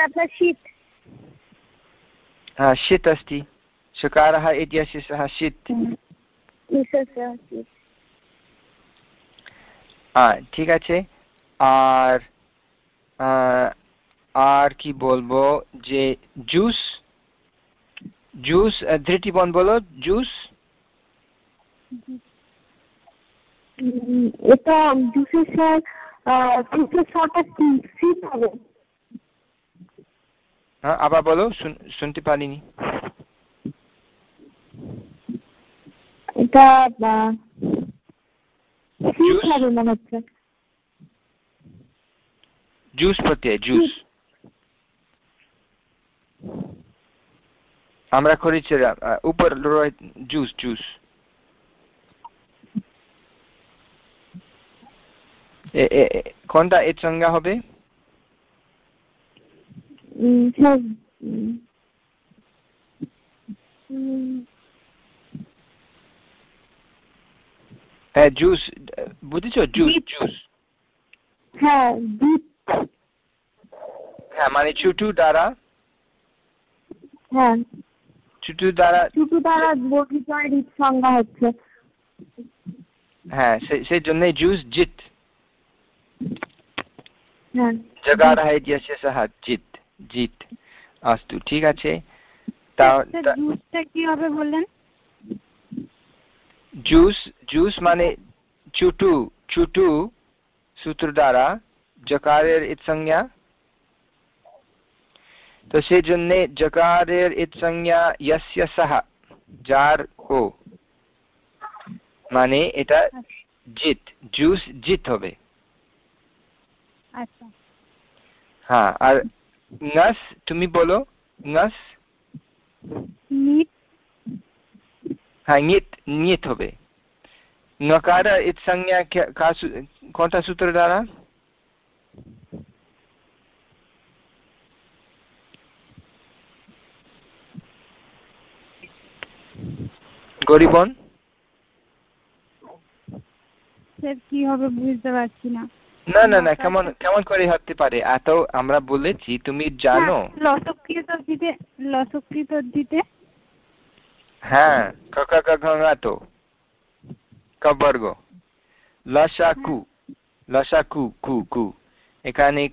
Speaker 2: আপনার শীত
Speaker 1: শীত अस्ति शकारः इत्यस्य सः शीत् ঠিক আছে আর আর কি বলবো যে জুস জুস ধৃতিবন বলো জুস?
Speaker 3: এটা জুসের স্যার জুসের স্যারটা কি শীত হবে।
Speaker 1: হ্যাঁ আবার বলো শুনতে পারিনি।
Speaker 3: এটা মনে হচ্ছে।
Speaker 1: জুস প্রত্যয় জুস। আমরা করেছি উপর জুস জুস। কোনটা এর সংজ্ঞা হবে? হ্যাঁ। জুস বুঝেছ? Juice juice.
Speaker 3: হ্যাঁ
Speaker 1: হ্যাঁ মানে ছুটু দ্বারা
Speaker 3: হ্যাঁ।
Speaker 1: চুটু দ্বারা
Speaker 3: চুটু দ্বারা বর্ণিত ঋত সংজ্ঞা হচ্ছে
Speaker 1: হ্যাঁ সেই জন্য জুস জিত জগার হয় ইতিহাসে সহ জিত জিত আস্তু ঠিক আছে জুসটা
Speaker 4: কি হবে বললেন
Speaker 1: জুস জুস মানে চুটু চুটু সূত্র দ্বারা জকারের ইৎসংজ্ঞা তো সেই জন্য জকারের ইৎসংজ্ঞা ইয়স্য সহ যার ও মানে এটা জিত জুস জিত হবে হ্যাঁ আর নস তুমি বলো নস হ্যাঁ নিত নিত হবে নকার ইত সংজ্ঞা কোনটা সূত্র দ্বারা গরিবন?
Speaker 4: কি হবে বুঝতে পারছি না।
Speaker 1: না না না কেমন কেমন করে হতে পারে? এত আমরা বলেছি তুমি জানো।
Speaker 4: হ্যাঁ
Speaker 1: তো। এখানে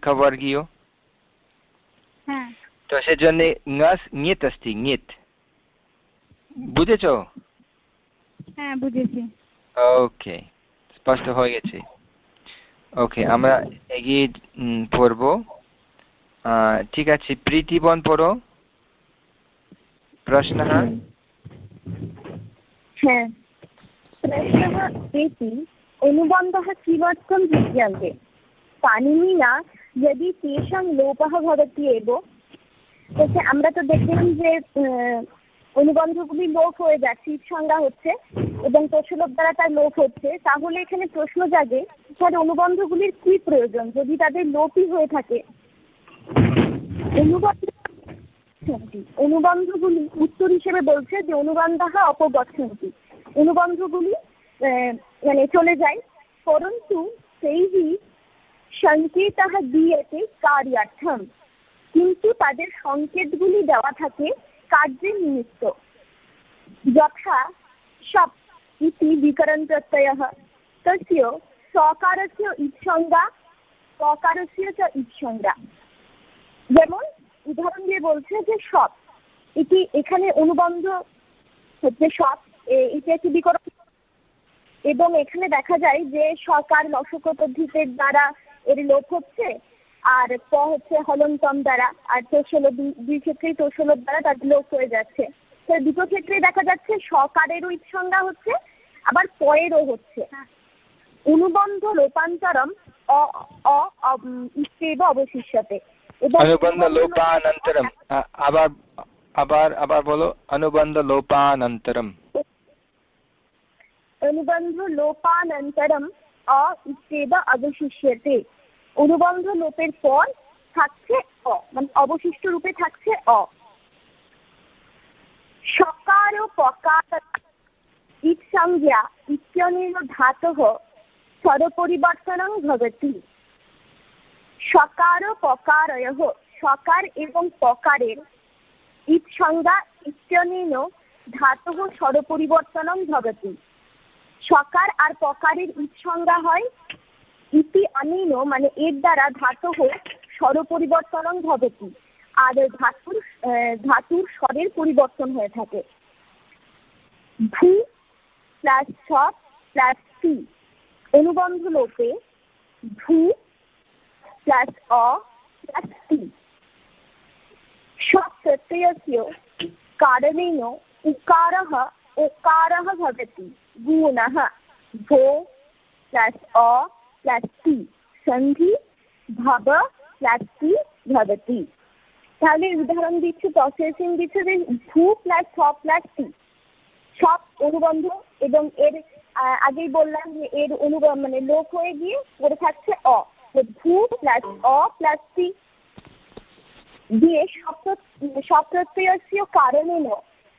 Speaker 1: তো সেজন্য আসছি বুঝেছ?
Speaker 4: হ্যাঁ বুঝেছি
Speaker 1: ওকে স্পষ্ট হয়ে গেছে ওকে আমরা এগিয়ে পড়ব ঠিক আছে প্রীতিবন পড়ো प्रश्नः
Speaker 2: হ্যাঁ प्रश्नः इति अनुबन्धः किमर्थं विद्यन्ते पाणिनिना यदि तेषां लोपः भवति एव তবে আমরা তো দেখলাম যে অনুবন্ধগুলি লোপ হয়ে যাচ্ছে সংজ্ঞা হচ্ছে এবং প্রচলক দ্বারা তার লোপ হচ্ছে, তাহলে এখানে প্রশ্ন জাগে, তার অনুবন্ধগুলির কি প্রয়োজন? যদি তাদের লোপই হয়ে থাকে, অনুবন্ধ অনুবন্ধগুলি উত্তর হিসেবে বলছে যে অনুবন্ধা অপগচ্ছন্তি অনুবন্ধগুলি মানে চলে যায়, পরন্তু সেই সংকেত দিয়েছে কার্যার্থম। কিন্তু তাদের সংকেতগুলি দেওয়া থাকে কার্যের নিমিত্ত। যথা সব বিকরণ প্রত্যয় তস্য সকারস্য ইৎসংজ্ঞা সকারস্য চ ইৎসংজ্ঞা যেমন উদাহরণ দিয়ে বলছে যে সব এটি এখানে অনুবন্ধ হচ্ছে সব এটি একটি বিকরণ। এবং এখানে দেখা যায় যে সকার লসক পদ্ধতির দ্বারা এর লোপ হচ্ছে, আর প হচ্ছে হলন্তম দ্বারা, আর তোষল দুই ক্ষেত্রেই তোষলর দ্বারা তার লোপ হয়ে যাচ্ছে। তো দুটো ক্ষেত্রেই দেখা যাচ্ছে সকারেরও সংজ্ঞা হচ্ছে আবার পয়েরও হচ্ছে। অনুবন্ধ লোপান্তরম ইস্তেব অবশিষ্যতে
Speaker 1: অনুবন্ধ লোপানন্তরম। আবার আবার আবার বলো অনুবন্ধ লোপানন্তরম।
Speaker 2: অনুবন্ধ লোপানন্তরম অ ইস্তেব অবশিষ্যতে অনুবন্ধ লোপের পর থাকছে অ মানে অবশিষ্ট রূপে থাকছে অ। সকার ও পকার ইত্যনেন ধাতः স্বরপরিবর্তনং ভবতি। সকার ও পকারয়ः সকার এবং পকারের ইৎসংজ্ঞা ইত্যনেন ধাতः স্বরপরিবর্তনং ভবতি। সকার আর পকারের ইৎসংজ্ঞা হয় ইতি অনিন মানে এর দ্বারা ধাতু স্বর পরিবর্তন ভবতি। আর ধাতুর ধাতুর স্বরের পরিবর্তন হয়ে থাকে। ভূ प्लस छ प्लस सी अनुबंध लोपे भू प्लस अ प्लस टी श्व प्रत्यय कारण उकार ओकार गुण भो प्लस अ प्लस टी संधि भव प्लस टी भवती उदाहरण दीछे प्रसेसिंग दीछे भू प्लस छ प्लस टी সব অনুবন্ধ এবং এর আগেই বললাম যে এর অনুবন্ধ মানে লোক হয়ে গিয়ে পড়ে থাকছে অ। ভু প্লাস অ প্লাস টি দিয়ে সপ্রত্যয় কারণে ন।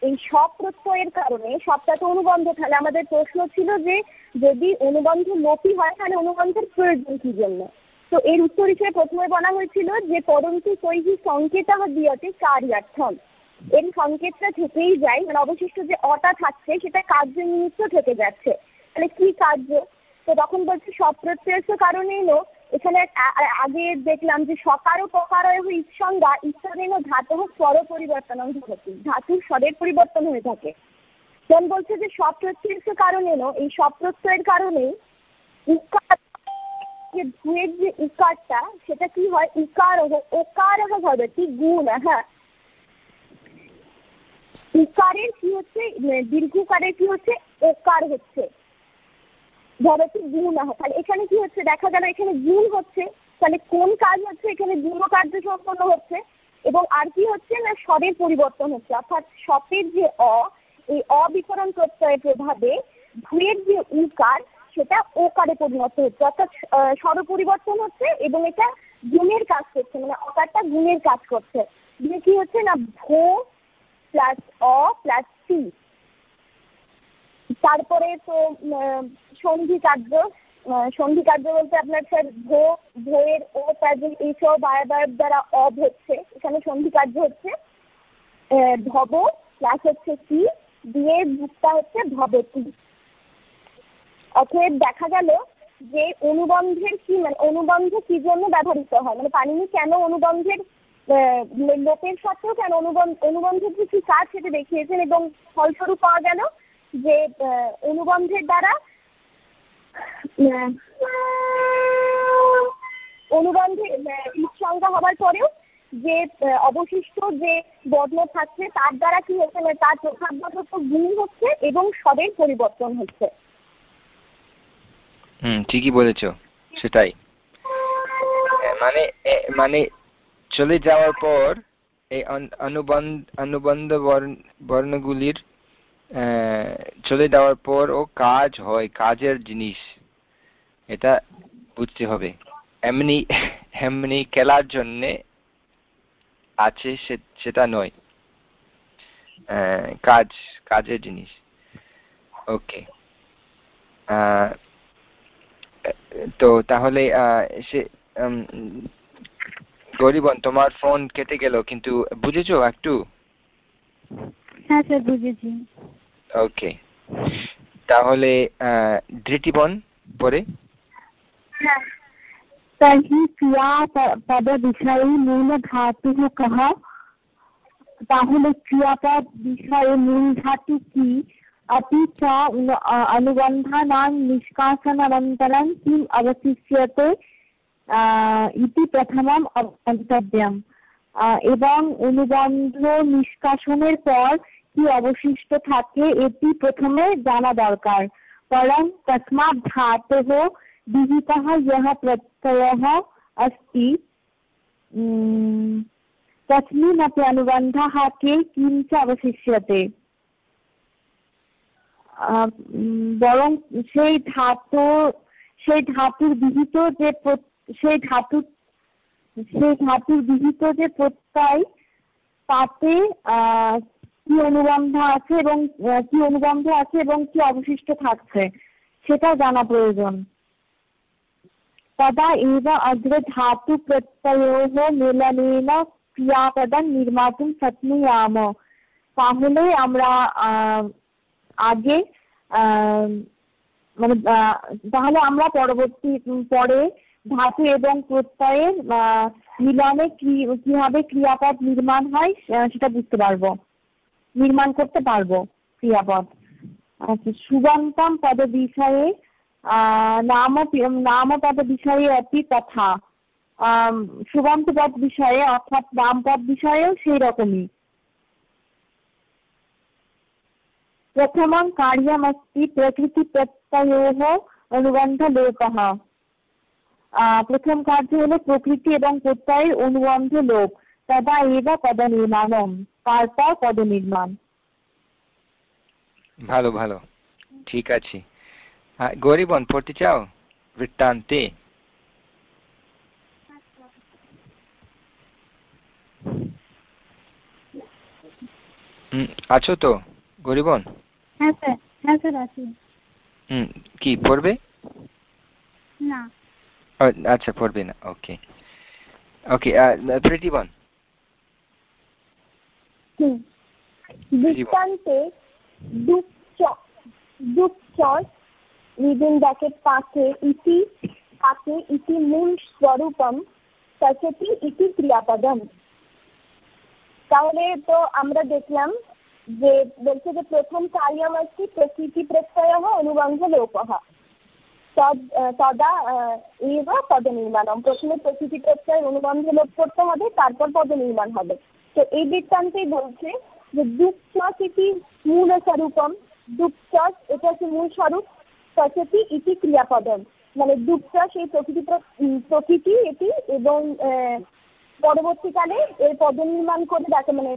Speaker 2: এই সপ্রত্যয়ের কারণে সবটা তো অনুবন্ধ। তাহলে আমাদের প্রশ্ন ছিল যে যদি অনুবন্ধ লোপই হয়, তাহলে অনুবন্ধের প্রয়োজন কি জন্য? তো এর উত্তর হিসেবে প্রথমে বলা হয়েছিল যে পরন্তু তৈহি সংকেত দিয়তে কার্যার্থম। এর সংকেতটা থেকেই যায় মানে অবশিষ্ট যে অটা থাকছে সেটা কার্য নিমিত্ত থেকে যাচ্ছে। তাহলে কি কার্য? তো তখন বলছে সপ্রত্যয়স্য কারণেই নো, এখানে আগে দেখলাম যে সকার ও প্রকারয় ইৎসংজ্ঞা ইত্যাদিন ধাতু স্বর পরিবর্তন ভবতি। ধাতুর স্বরের পরিবর্তন হয়ে থাকে। যেমন বলছে যে সপ্রত্যয়ের কারণে নো, এই সপ্রত্যয়ের কারণেই উকার যে ভুয়ের যে উকারটা সেটা কি হয়? উকার ওকার ভবতি, গুণ হ্যাঁ। উকারের কি হচ্ছে? দীর্ঘকারের কি হচ্ছে? ওকার হচ্ছে। ভবতি গুণ তাহলে এখানে কি হচ্ছে? দেখা গেল এখানে গুণ হচ্ছে। তাহলে কোন কাজ হচ্ছে? এখানে গুণ কার্য সম্পন্ন হচ্ছে। এবং আর কি হচ্ছে? না, স্বরের পরিবর্তন হচ্ছে। অর্থাৎ সপের যে অ, এই অবিকরণ প্রত্যয়ের প্রভাবে ভুয়ের যে উকার, সেটা ওকারে পরিণত হচ্ছে। অর্থাৎ স্বর পরিবর্তন হচ্ছে এবং এটা গুণের কাজ করছে। মানে অকারটা গুণের কাজ করছে। দিয়ে কি হচ্ছে? না, ভো প্লাস অ প্লাস সি তারপরে তো সন্ধি কার্য সন্ধি কার্য বলতে আপনার স্যার ভো, ভোয়ের ও প্যাজেল এইসব বায়াবায়ব দ্বারা অব হচ্ছে, এখানে সন্ধি কার্য হচ্ছে ভব প্লাস হচ্ছে কি দিয়ে যুক্তা হচ্ছে ভবতী। অতএব দেখা গেল যে অনুবন্ধের কি মানে অনুবন্ধ কি জন্য ব্যবহৃত হয়? মানে পানিনি কেন অনুবন্ধের লোকের সত্ত্বেও কেন অনুবন্ধ অনুবন্ধের কিছু কাজ সেটা দেখিয়েছেন এবং ফলস্বরূপ পাওয়া গেল যে অনুবন্ধের দ্বারা অনুবন্ধে সংজ্ঞা হবার পরেও যে অবশিষ্ট যে বর্ণ থাকছে তার দ্বারা কি হচ্ছে না, তার প্রভাবগত গুণ হচ্ছে এবং স্বরের পরিবর্তন হচ্ছে।
Speaker 1: হুম, ঠিকই বলেছ, সেটাই। মানে মানে চলে যাওয়ার পর এই অনুবন্ধ অনুবন্ধ বর্ণগুলির চলে যাওয়ার পর ও কাজ হয়, কাজের জিনিস। এটা বুঝতে হবে। এমনি এমনি খেলার জন্যে আছে সেটা নয়। কাজ, কাজের জিনিস। ওকে। তো তাহলে সে গরিবন তোমার ফোন কেটে গেল কিন্তু বুঝেছো একটু
Speaker 4: হ্যাঁ স্যার বুঝেছি
Speaker 1: ওকে তাহলে ধৃতিবন পরে
Speaker 3: तर्हि क्रियापदविषये मूलधातुः कः তাহলে ক্রিয়াপদ বিষয়ে মূল ধাতু কি अपि च अनुबन्धानां निष्कासनानन्तरं किम् अवशिष्यते ইতি প্রথমম অবন্তব্যম এবং অনুবন্ধ নিষ্কাশনের পর কি অবশিষ্ট থাকে এটি প্রথমে জানা দরকার পরং তস্মাৎ ধাতোः विहितः यः प्रत्ययः अस्ति तस्मिन् अपि अनुबन्धः के किं च अवशिष्यते বরং সেই ধাতু সেই ধাতুর বিহিত যে সেই ধাতু, সেই ধাতুর বিহিত যে প্রত্যয়, তাতে কি অনুবন্ধ আছে এবং কি অনুবন্ধ আছে এবং কি অবশিষ্ট থাকছে, সেটা জানা প্রয়োজন। তদা এব অগ্রে ধাতু প্রত্যয়োः মেলনেন ক্রিয়াপদম নির্মাতুম শক্নুয়াম তাহলে আমরা আগে মানে তাহলে আমরা পরবর্তী পরে ধাতু এবং প্রত্যয়ের মিলনে কীভাবে ক্রিয়াপদ নির্মাণ হয় সেটা বুঝতে পারব। নির্মাণ করতে পারব ক্রিয়াপদ। আচ্ছা সুগন্তম পদ বিষয়ে নাম পদ বিষয়ে অতি কথা। সুগন্ত পদ বিষয়ে অর্থাৎ নাম পদ বিষয়েও সেই রকমই। প্রথম কার্যমস্তি প্রকৃতি প্রত্যয় অনুবন্ধ লোকহ প্রথম কার্য হলো প্রকৃতি এবং প্রত্যয়ের অনুবন্ধ লোপ তদা এব পদনির্মাণম তারপর পদনির্মাণ।
Speaker 1: ভালো ভালো। ঠিক আছে। গরিবন পড়তে চাও? বৃত্তান্তে। আছো তো গরিবন?
Speaker 4: হ্যাঁ স্যার হ্যাঁ স্যার আছি।
Speaker 1: হুম কি পড়বে?
Speaker 4: না।
Speaker 1: আচ্ছা পড়বে না ওকে ওকে প্রীতিবন
Speaker 2: দৃষ্টান্তে দুঃচ দুঃচ within bracket পাঠে ইতি থাকে ইতি মূল স্বরূপম সচেতি ইতি ক্রিয়াপদম তাহলে তো আমরা দেখলাম যে বলছে যে প্রথম কার্যম অস্তি প্রকৃতি প্রত্যয় অনুবন্ধ লোপহ। তদা এব পদ নির্মাণম প্রথমে প্রকৃতি প্রত্যয় অনুবন্ধ লোপ করতে হবে, তারপর পদ নির্মাণ হবে। তো এই বৃত্তান্তেই বলছে যে দুঃখ ইতি মূল স্বরূপম দুঃখ এটা হচ্ছে মূল স্বরূপ সচেতি ইতি ক্রিয়াপদম। মানে দুঃখ সেই প্রকৃতি প্রকৃতি এটি এবং পরবর্তীকালে এর পদ নির্মাণ করে দেখে মানে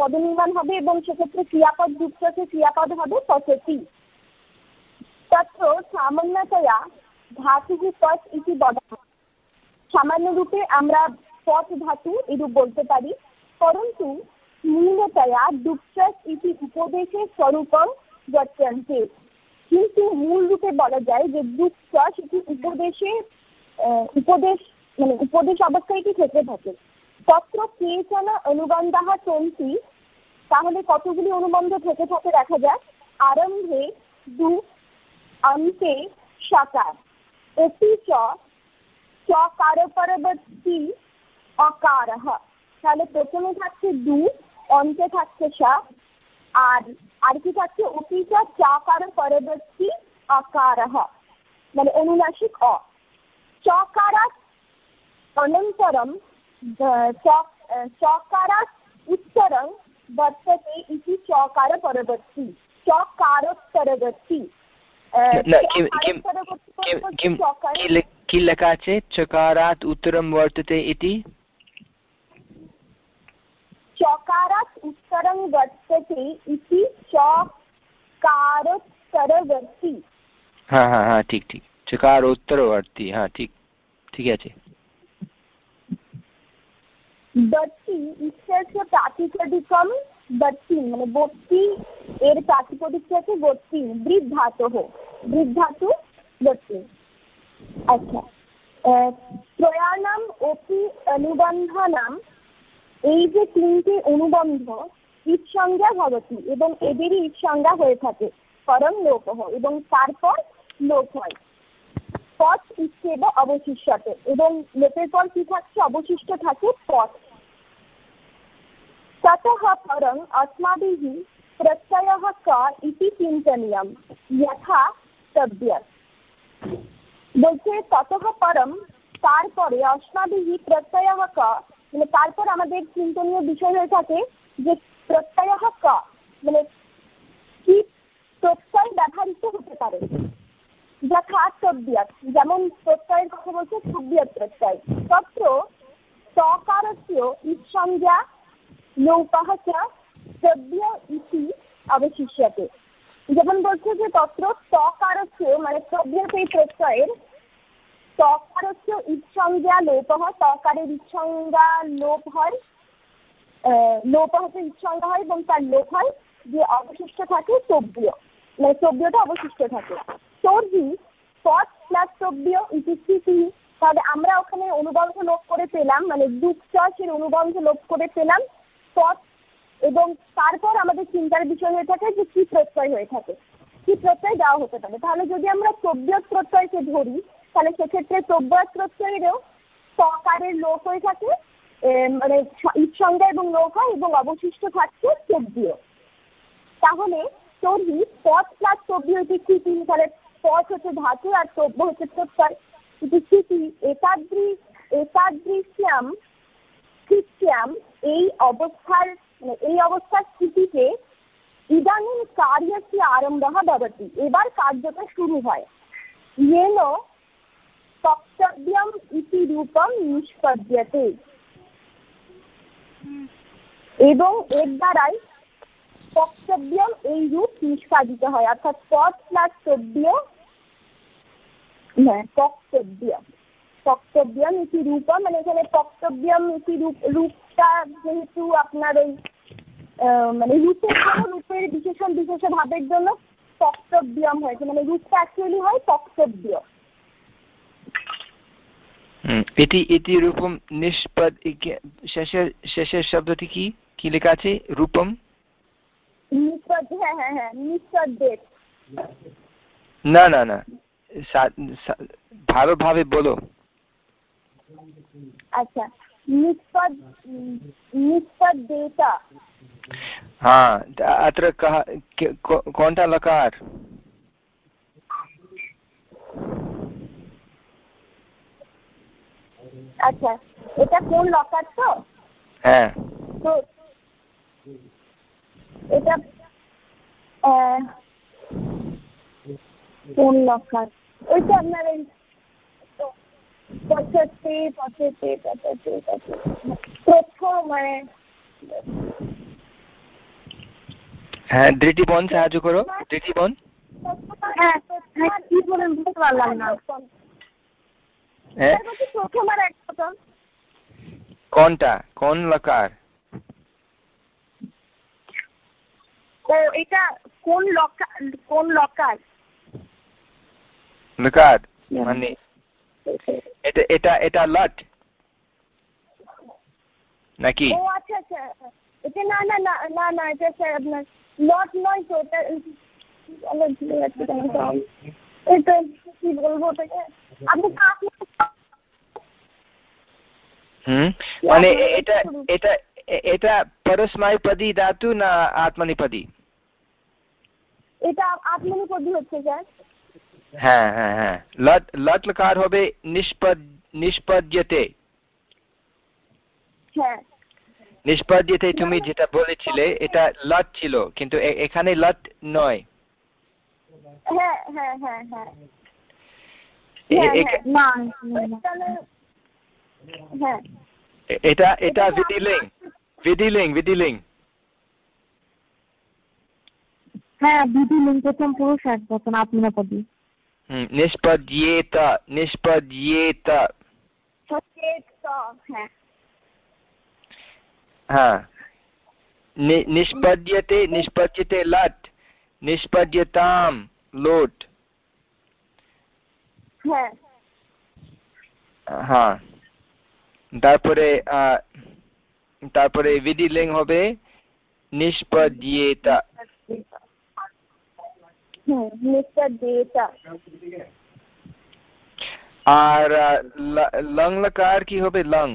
Speaker 2: পদ নির্মাণ হবে এবং সেক্ষেত্রে ক্রিয়াপদ যুক্ত ক্রিয়াপদ হবে সচেতি তত্র সামান্যতয়া ধাতু পথ ইতি বদা সামান্য রূপে আমরা পথ ধাতু এরূপ বলতে পারি, পরন্তু মূলতয়া দুঃখ ইতি উপদেশের স্বরূপম গচ্ছন্তে কিন্তু মূল রূপে বলা যায় যে দুঃখ সেটি উপদেশে উপদেশ মানে উপদেশ অবস্থায় কি থেকে থাকে। তত্র কেচন অনুবন্ধ সন্তি তাহলে কতগুলি অনুবন্ধ থেকে থাকে দেখা যায় আরম্ভে দু অন্তে সকার অতি চ চকার পরবর্তী অকার তাহলে প্রথমে থাকছে দু অন্তে থাকছে সা আর আর কি থাকছে অতি চ চকার পরবর্তী অকার মানে অনুনাসিক অ চকারাত अनन्तरं चकारात् उत्तरं वर्तते इति चकारपरवर्ति चकारोत्तरवर्ति
Speaker 1: किं लकाचे चकारात् उत्तरं वर्तते इति?
Speaker 2: चकारात् उत्तरं वर्तते इति चकारोत्तरवर्ति।
Speaker 1: हाँ, हाँ, हाँ, ठीक ठीक। चकारोत्तरवर्ति हाँ ठीक ठीक
Speaker 2: है इत्यस्य प्रातिपदिकं দত্তি মানে বত্তি, এর প্রাতিপদিক বৃদ্ধাত আচ্ছা অপি অনুবন্ধনাম, এই যে তিনটি অনুবন্ধ ঈদসংজ্ঞা ভবতী এবং এদেরই ঈদসংজ্ঞা হয়ে থাকে করণ লোপ এবং তারপর লোপ হয়। পথ ইচ্ছেদ অবশিষ্যতে এবং লোপের পর কি থাকছে? অবশিষ্ট থাকে পথ। ततः परम् अस्माभिः प्रत्ययः क इति चिन्तनीयं यथा तद्यत् বলছে ততঃ পরম তারপরে অস্মাবিহি প্রত্যয় ক মানে তারপর আমাদের চিন্তনীয় বিষয় হয়ে থাকে যে প্রত্যয় ক মানে কি প্রত্যয় ব্যবহৃত হতে পারে যথা তব্যত যেমন প্রত্যয়ের কথা বলছে তব্যত প্রত্যয় তত্র সকারস্য ইৎসংজ্ঞা নৌকাহ সভ্য ইতি অবশিষ্যতে। যেমন বলছে যে তত্র তকারস্য মানে এই প্রত্যয়ের তকারস্য ইৎসংজ্ঞা লোপহ তকারের ইৎসংজ্ঞা লোপ হয় লোপ হচ্ছে ইৎসংজ্ঞা হয় এবং তার লোপ হয় যে অবশিষ্ট থাকে সভ্য মানে সভ্যটা অবশিষ্ট থাকে। তর্হি পথ প্লাস সভ্য ইতি তাহলে আমরা ওখানে অনুবন্ধ লোপ করে পেলাম মানে দুঃখ চাষের অনুবন্ধ লোপ করে পেলাম। পথ এবং তারপর আমাদের চিন্তার বিষয় হয়ে থাকে যে কি প্রত্যয় হয়ে থাকে। কি প্রত্যয় দেওয়া হতে পারে। তাহলে যদি আমরা প্রব্যত প্রত্যয়কে ধরি, তাহলে সেক্ষেত্রে প্রব্যত প্রত্যয়েরও সকারের লোক হয়ে থাকে মানে ঈদসংজ্ঞা এবং লোক হয় এবং অবশিষ্ট থাকছে চব্বিয় তাহলে তর্হি পথ প্লাস চব্বিয় স্থিতি তাহলে পথ হচ্ছে ধাতু আর চব্য হচ্ছে প্রত্যয়। স্থিতি একাদ্রি একাদৃশ্যাম স্থিত্যাম এই অবস্থার মানে এই অবস্থার স্থিতিতে ইদানিং কার্যস্য আরম্ভ ভবতি এবার কার্যটা শুরু হয়। येन বক্তব্যম ইতি রূপম নিষ্পদ্যতে। এবং এর দ্বারাই বক্তব্যম এই রূপ নিষ্পাদিত হয়। অর্থাৎ পথ প্লাস তব্য হ্যাঁ বক্তব্য বক্তব্যম ইতি রূপম মানে এখানে পক্তব্যম ইতি রূপ রূপটা যেহেতু আপনার ওই মানে রূপের জন্য রূপের বিশেষণ বিশেষ ভাবের জন্য বক্তব্যম হয়েছে। মানে রূপটা অ্যাকচুয়ালি হয় বক্তব্য
Speaker 1: এটি এটি রূপম নিষ্পদ শেষের শেষের শব্দটি কি? কি লেখা আছে? রূপম?
Speaker 2: নিষ্পদ হ্যাঁ হ্যাঁ হ্যাঁ নিষ্পদ
Speaker 1: না না না ভালোভাবে বলো।
Speaker 2: अच्छा निष्पद निष्पद्येत
Speaker 1: हा अत्र कः कोणता लकार
Speaker 2: আচ্ছা এটা কোন লকার তো
Speaker 1: হ্যাঁ
Speaker 2: তো এটা কোন লকার ওইটা আপনার এই পঁচাত্তর পঁচাত্তর পঁচাত্তর। প্রথম মানে
Speaker 1: হ্যাঁ সাহায্য করো। ধৃতি বোন।
Speaker 2: হ্যাঁ হ্যাঁ কি বলেন বুঝতে পারলাম না।
Speaker 1: হ্যাঁ?
Speaker 2: প্রথম আর এক প্রথম।
Speaker 1: কোনটা? কোন লকার?
Speaker 2: ও এটা কোন লকার কোন লকার?
Speaker 1: লকার মানে এটা এটা এটা লট? নাকি?
Speaker 2: ও আচ্ছা আচ্ছা। এটা না না না না না এটা স্যার আপনার লট নয় তো এটা আমার ভুলে যাচ্ছে এটা কি বলব ওটাকে? আপনি
Speaker 1: হুম? মানে এটা এটা এটা পরস্ময়পদী ধাতু না আত্মনিপদী?
Speaker 2: এটা আত্মনিপদী হচ্ছে স্যার।
Speaker 1: হ্যাঁ হ্যাঁ হ্যাঁ। লট লট লকার হবে নিষ্পদ নিষ্পদ্যতে।
Speaker 2: হ্যাঁ।
Speaker 1: নিষ্পদ্যতে তুমি যেটা বলেছিলে এটা লট ছিল কিন্তু এখানে লট নয়।
Speaker 2: হ্যাঁ হ্যাঁ হ্যাঁ হ্যাঁ। হ্যাঁ
Speaker 1: এটা এটা বিধিলিং বিধিলিং বিধিলিং
Speaker 3: হ্যাঁ বিধিলিং প্রথম পুরুষ এক বচন আত্মনাপদী
Speaker 1: হুম নিষ্পদ্যেত নিষ্পদ্যেত
Speaker 2: হ্যাঁ
Speaker 1: হ্যাঁ নিষ্পদ্যতে নিষ্পদ্যতে লট নিষ্পদ্যতাম লোট
Speaker 2: হ্যাঁ
Speaker 1: হ্যাঁ তারপরে তারপরে বিধিলিং হবে নিষ্পদ্যেত হ্যাঁ, Mr. Data. আর লং লকার কি হবে? লং।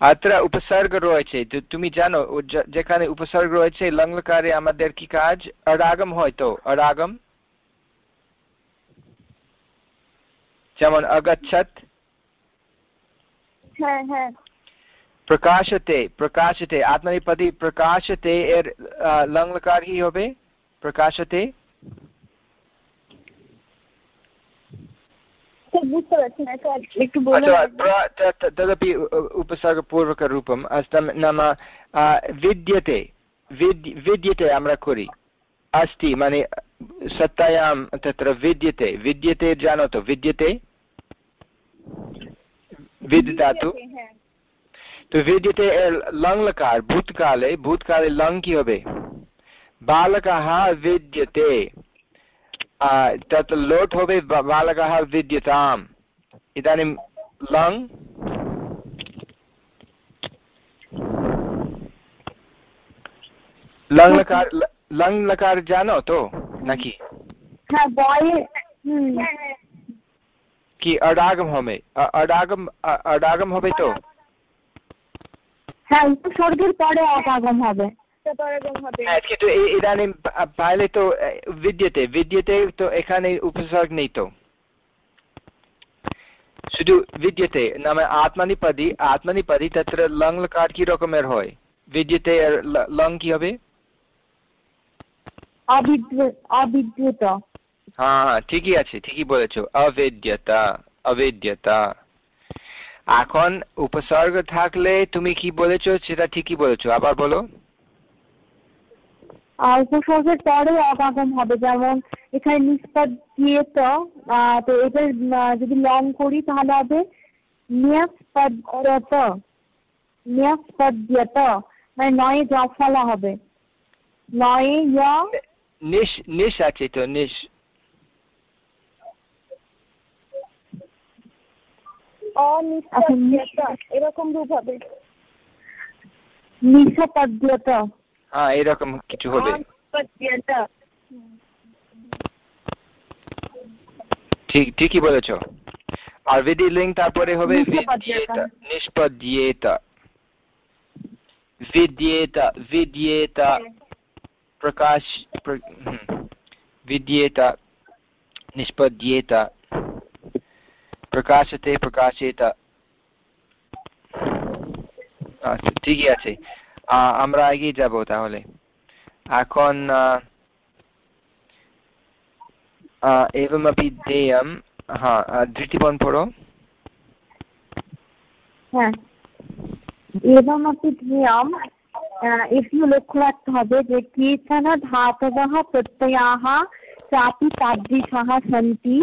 Speaker 1: আত্র উপসর্গ রয়েছে। তুমি জানো যেখানে উপসর্গ রয়েছে লং লকারে আমাদের কি কাজ? অরাগম হয় তো অরাগম যেমন অগচ্ছত।
Speaker 2: হ্যাঁ হ্যাঁ।
Speaker 1: प्रकाशते प्रकाशते आत्मनिपदी प्रकाशते लंग लकार ही हो प्रकाशते अच्छा, तदपि उपसर्गपूर्वक रूपम् अस्ति नाम विद्यते विद्यते अम्र তো विद्यते লং লকার ভূতকালে ভূতকালে লং কি হবে বালকः विद्यते तत् लोट् होबे बालकः विद्यताम् इदानीं लङ् লং লকার লং লকার জানো তো নাকি কি অডাগম হবে অডাগম অডাগম হবে তো
Speaker 3: হ্যাঁ উপসর্গের পরে অডাগম হবে।
Speaker 1: কিন্তু ইদানিং পাইলে তো বিদ্যতে বিদ্যতে তো এখানে উপসর্গ নেই তো। শুধু বিদ্যতে নামে আত্মনিপদী আত্মনিপদী তত্র লং লকার কি রকমের হয়? বিদ্যতে লং কি হবে?
Speaker 3: অবিদ্যুত।
Speaker 1: হ্যাঁ হ্যাঁ ঠিকই আছে ঠিকই বলেছ। অবেদ্যতা অবেদ্যতা। এখন উপসর্গ থাকলে তুমি কি বলেছ সেটা ঠিকই বলেছ আবার বলো।
Speaker 3: উপসর্গের পরে অবাগম হবে যেমন এখানে নিষ্পদ দিয়ে তো তো এটা যদি লং করি তাহলে হবে নিয়াসপদ্যত নিয়াসপদ্যত মানে নয়ে জ ফলা হবে। নয়ে
Speaker 1: নিশ নিশ আছে তো নিশ।
Speaker 2: এরকম রূপ হবে
Speaker 3: নিঃসপদ্যত
Speaker 1: হ্যাঁ এরকম কিছু হবে ঠিক ঠিকই বলেছ আর বিধি লিঙ্গ তারপরে হবে নিষ্পদ্যেত विद्येत विद्येत प्रकाश प्र, विद्येत निष्पद्येत প্রকাশতে প্রকাশিত আচ্ছা ঠিকই আছে আমরা এগিয়ে যাব তাহলে এখন एवमपि ध्येयं हा धृतिपन् पढो
Speaker 3: হ্যাঁ एवमपि ध्येयम् এটিও লক্ষ্য রাখতে হবে যে কেচন ধাতবः প্রত্যয়াः চাপি তাদৃশः সন্তি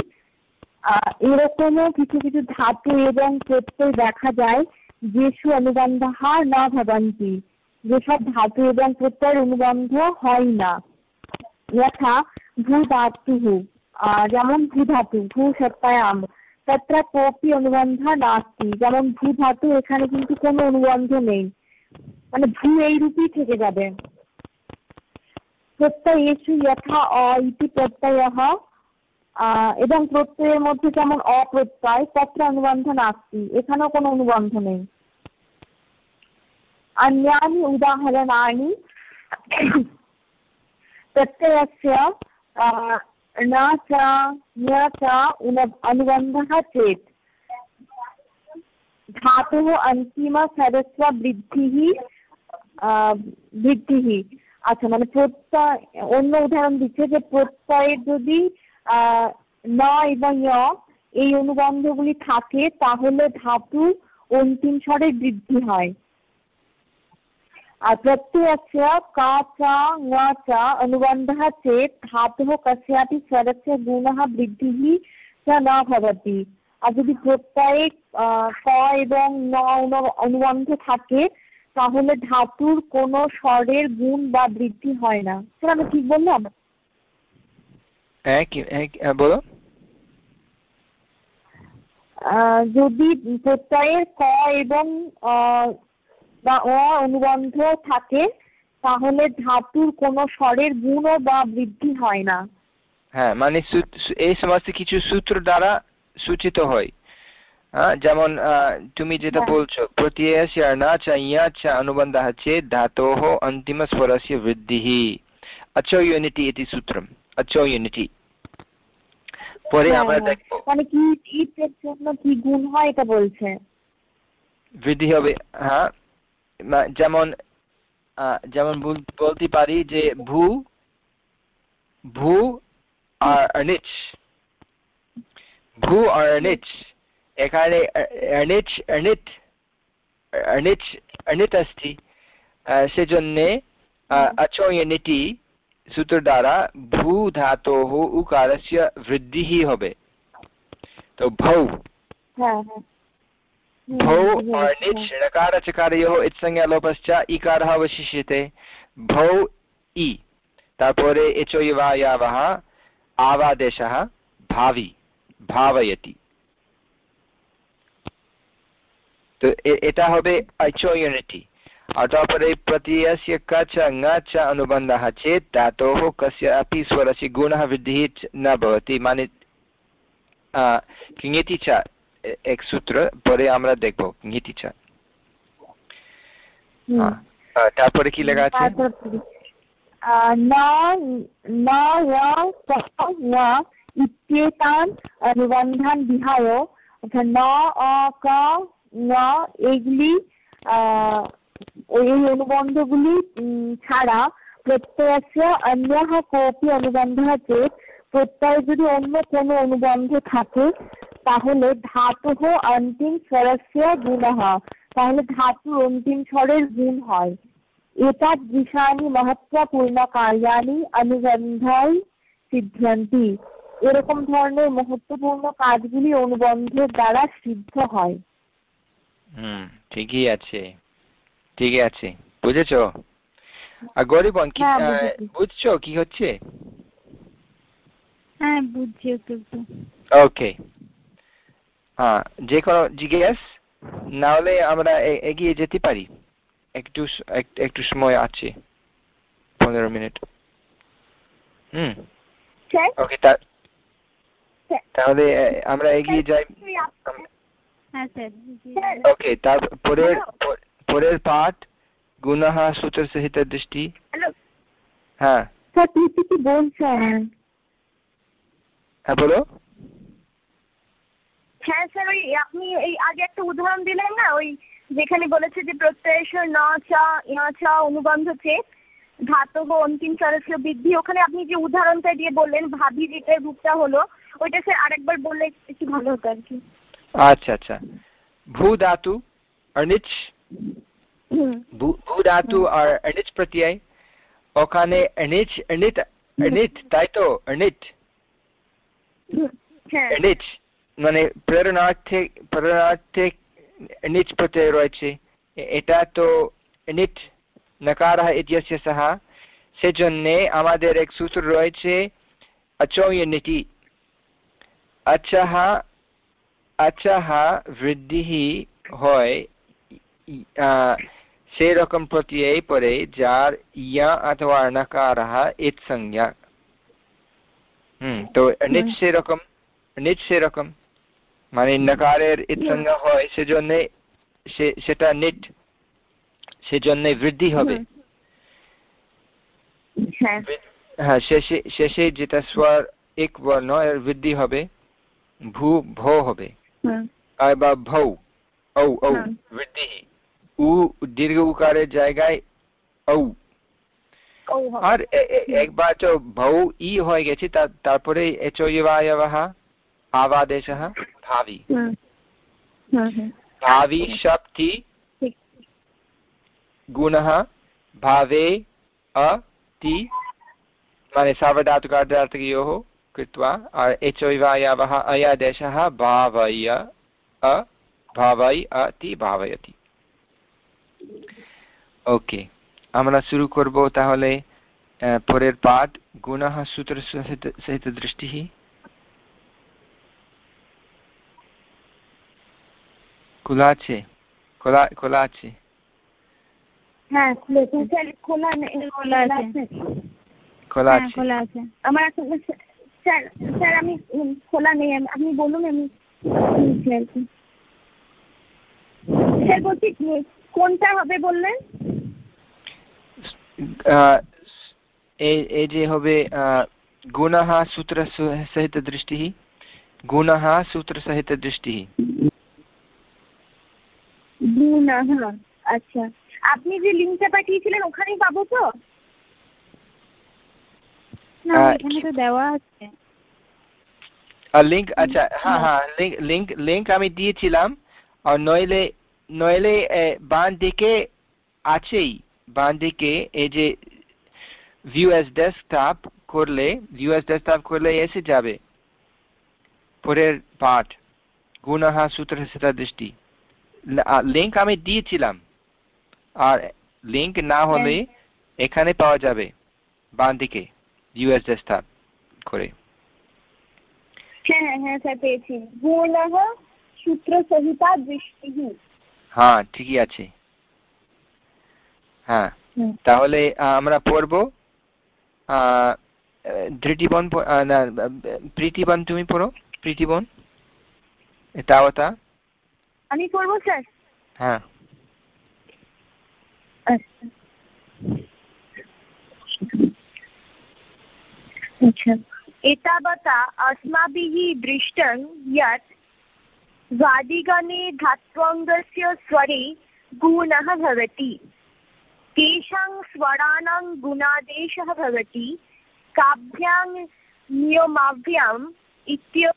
Speaker 3: এরকমও কিছু কিছু ধাতু এবং প্রত্যয় দেখা যায় যেসু অনুবন্ধ না ভবন্তি। যেসব ধাতু এবং প্রত্যয়ের অনুবন্ধ হয় না। যথা ভূ ধাতু যেমন ভূ ধাতু ভূ সত্যায়াম তত্র কোপি অনুবন্ধ নাস্তি। যেমন ভূ ধাতু এখানে কিন্তু কোনো অনুবন্ধ নেই। মানে ভূ এই রূপই থেকে যাবে। প্রত্যয়েষু যথা অ ইতি প্রত্যয় এবং প্রত্যয়ের মধ্যে যেমন অপ্রত্যয় তত্র অনুবন্ধ নাস্তি এখানেও কোনো অনুবন্ধ নেই अन्यानि उदाहरणानि प्रत्ययस्य न च न च अनुबन्धः चेत् धातुः अन्तिमसरस्ववृद्धिः বৃদ্ধিহি আচ্ছা মানে প্রত্যয় অন্য উদাহরণ দিচ্ছে যে প্রত্যয়ের যদি ন এবং এই অনুবন্ধগুলি থাকে তাহলে ধাতু অন্তিম স্বরে বৃদ্ধি হয় प्रत्ययस्य का च ङ च अनुबन्धः चेत् धातुः कस्यापि स्वरस्य गुणः বৃদ্ধিः च न भवति আর যদি প্রত্যয়ে ক এবং ন অনুবন্ধ থাকে তাহলে ধাতুর কোন স্বরের গুণ বা বৃদ্ধি হয় না স্যার আমি ঠিক বললাম হ্যাঁ, হ্যাঁ, হ্যাঁ
Speaker 1: বলো।
Speaker 3: যদি প্রত্যয়ের ক এবং বা অ অনুবন্ধ থাকে তাহলে ধাতুর কোন স্বরের গুণ বা বৃদ্ধি হয় না।
Speaker 1: হ্যাঁ মানে এই সমস্ত কিছু সূত্র দ্বারা সূচিত হয়। হ্যাঁ যেমন তুমি যেটা হ্যাঁ। বলছো প্রতিবন্ধ আছে ধাতো অন্তিম চেত বৃদ্ধি। আচ্ছা বৃদ্ধিহি অচয়নিতি সূত্রম। আচ্ছা, ইউনিটি পরে
Speaker 3: হ্যাঁ,
Speaker 1: আমরা
Speaker 3: হ্যাঁ।
Speaker 1: দেখব।
Speaker 3: মানে কি জন্য কি গুণ হয় এটা বলছে?
Speaker 1: হবে হ্যাঁ। যেমন যেমন বলতে পারি যে ভূ ভূ আর অনিচ ভূ আর অনিচ এখানে অনিচ অনিত অনিচ অনিত আসছি সেজন্যে सूत्र द्वारा भू धातोः उकारस्य वृद्धिः হবে তো ভৌ
Speaker 3: হ্যাঁ হ্যাঁ
Speaker 1: भौ और निच् णकारचकारयोः इत्संज्ञा लोपश्च इकारः अवशिष्यते भौ इ তারপরে এচয়বায়াবহ আবাদেশः ভাবি ভাবয়তি তো এটা হবে ऐचोयुनिटि আর তারপরে प्रत्ययस्य क च ङ च अनुबन्धः चेत् धातोः कस्यापि स्वरस्य गुणः वृद्धिः न भवति মানে किङिति च এক সূত্র পরে আমরা দেখব নীতিচা তারপরে কি লেখা আছে
Speaker 3: ইত্যেতান নিবন্ধান বিহায় অর্থাৎ ন অ ক ন এগুলি এই অনুবন্ধগুলি ছাড়া প্রত্যয়স্য অন্য কোপি অনুবন্ধ চেত প্রত্যয় যদি অন্য কোনো অনুবন্ধ থাকে, তাহলে ধাতুः অন্তিম স্বরस्य গুণः তাহলে ধাতুর অন্তিম স্বরের গুণ হয়। এতাদৃশানি মহত্বপূর্ণ কার্যানি অনুবন্ধাই সিদ্ধান্তি। এরকম ধরনের মহত্বপূর্ণ কাজগুলি অনুবন্ধের দ্বারা সিদ্ধ হয়।
Speaker 1: হুম, ঠিকই আছে। ঠিকই আছে। বুঝেছ? আর গরিবন কি
Speaker 3: হ্যাঁ,
Speaker 1: বুঝছ। কি হচ্ছে?
Speaker 4: হ্যাঁ বুঝছি
Speaker 1: ওকে। হ্যাঁ যে কোনো জিজ্ঞেস না হলে আমরা এগিয়ে যেতে পারি। একটু একটু সময় আছে পনেরো মিনিট। হুম? ওকে তাহলে আমরা এগিয়ে যাই।
Speaker 4: হ্যাঁ স্যার
Speaker 1: ওকে তার পরের পাঠ গুণः সূত্রসহিত দৃষ্টি। হ্যাঁ। হ্যাঁ বলো।
Speaker 2: হ্যাঁ স্যার ওই আপনি এই আগে একটা উদাহরণ দিলেন না? ওই যেখানে বলেছে যে প্রত্যয়শ ন চ ইয় চ অনুবন্ধ চেত ধাতব অন্তিম স্বরস্য বৃদ্ধি। ওখানে আপনি যে উদাহরণটা দিয়ে বললেন ভাবি যেটার রূপটা হলো ওইটা স্যার আরেকবার বললে একটু ভালো হতো আর কি।
Speaker 1: আচ্ছা আচ্ছা। ভূ ধাতু অনিচ
Speaker 2: হুম
Speaker 1: ভূ ভূ ধাতু আর অনিচ প্রত্যয় ওখানে অনিচ অনিত অনিত তাই তো অনিত
Speaker 2: হুম, হ্যাঁ
Speaker 1: নিচ মানে প্রেরণার্থে প্রেরণার্থে নিচ প্রত্যয় রয়েছে এ- এটা তো নিট নকারः ইত্যस्य সহ সেজন্যে আমাদের এক সূত্র রয়েছে অচয় নীতি আচ্ছাহ আচ্ছাহ বৃদ্ধিः হয় সেই প্রত্যয় পরে যার ইয়া অথবা নকারः ইত সংজ্ঞা। হুম তো নিচ সেরকম নিচ সেরকম। মানে নকারের ইৎসংজ্ঞা হয় সেজন্য সে- সেটা নিট সেজন্য বৃদ্ধি হবে।
Speaker 2: হ্যাঁ।
Speaker 1: হ্যাঁ শেষে শেষে যেটা স্বর এক বর্ণ এর বৃদ্ধি হবে ভূ ভো হবে।
Speaker 2: হুম।
Speaker 1: বা ভৌ ঔ ঔ। বৃদ্ধি উ দীর্ঘ উকারের জায়গায় ঔ
Speaker 2: ও হবে।
Speaker 1: আর এ- এ- একবার তো ভৌ ই হয়ে গেছে তার- তারপরে এচয়বায়বः আবাদেশः ভাবি
Speaker 2: হুম হুম হুম
Speaker 1: भावी शक्ति
Speaker 2: ঠিক
Speaker 1: गुणः भावे अति माने सावधातुकार्धार्थकयोः कृत्वा एचोयवायावः अयादेशः भावय अ ভাবাই अति ভাবয়তি ওকে আমরা শুরু করব তাহলে পরের পাঠ গুণः সূত্র সহিত দৃষ্টিः খোলা আছে? খোলা খোলা আছে?
Speaker 2: হ্যাঁ খোলা
Speaker 4: আছে।
Speaker 1: খোলা
Speaker 4: হ্যাঁ
Speaker 1: আছে।
Speaker 4: খোলা আছে।
Speaker 2: আমার এখন স্যার স্যার আমি খোলা নেই। আমি- আপনি বলুন আমি স্যার বলছি কোনটা হবে বললেন?
Speaker 1: এই যে হবে আহ, গুণः সূত্র সহিত দৃষ্টি গুণः সূত্র সহিত দৃষ্টিः
Speaker 2: গুণাহ আচ্ছা। আপনি যে লিঙ্কটা পাঠিয়েছিলেন ওখানেই পাবো তো?
Speaker 4: দেওয়া আছে।
Speaker 1: লিঙ্ক আচ্ছা হ্যাঁ হ্যাঁ। লিঙ্ক লিঙ্ক লিঙ্ক আমি দিয়েছিলাম। আর নইলে নইলে বাম দিকে আছেই। বাম দিকে এই যে ভিউ এস ডেস্কটপ করলে ভিউ এস ডেস্কটপ করলে এসে যাবে। পরের পাঠ গুণः সূত্র সহিত দৃষ্টি। লিঙ্ক আমি দিয়েছিলাম। আর লিঙ্ক না হলে এখানে পাওয়া যাবে বাম দিকে ইউএস ডেস্কটপ করে।
Speaker 2: হ্যাঁ হ্যাঁ হ্যাঁ স্যার পেয়েছি। গুণাহ সূত্র সহিতা দৃষ্টি
Speaker 1: হ্যাঁ ঠিকই আছে হ্যাঁ
Speaker 2: হুম।
Speaker 1: তাহলে আহ, আমরা পড়ব আহ, ধৃতিবন প- আহ, না আহ, প্রীতিবন তুমি পড়ো প্রীতিবন তাওতা
Speaker 2: আমি করবো স্যার
Speaker 1: হ্যাঁ
Speaker 2: আচ্ছা अच्छा एतावता अस्माभिः दृष्टं यत् वादिगणे धात्वङ्गस्य स्वरे गुणः भवति। तेषां स्वराणां गुणादेशः भवति। काभ्यां नियमाभ्याम् इत्य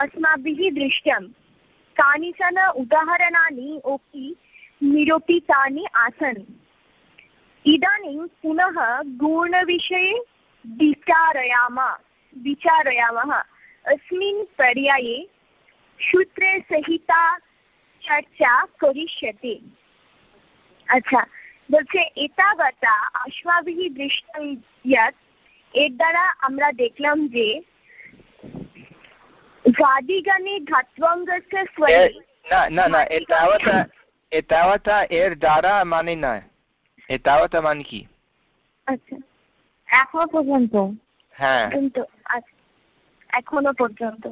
Speaker 2: अस्माभिः दृष्टं कानिचन उदाहरणानि अपि निरूपितानि आसन्। इदानीं पुनः गुणविषये विचारयाम विचारयामः। अस्मिन् पर्याये सूत्रे सहिता चर्चा करिष्यते আচ্ছা বলছে এতাবতা অশ্বাবিহি দৃষ্টম ইয়াত এর দ্বারা আমরা দেখলাম যে গাদিগানে ধাত্বঙ্গস্য স্বরে
Speaker 1: এ- না না না এতাওতা এতাওতা এর দ্বারা মানে না এতাওতা মানে কি
Speaker 2: আচ্ছা
Speaker 3: এখনো পর্যন্ত
Speaker 1: হ্যাঁ
Speaker 2: কিন্তু আচ্ছা, এখনো পর্যন্ত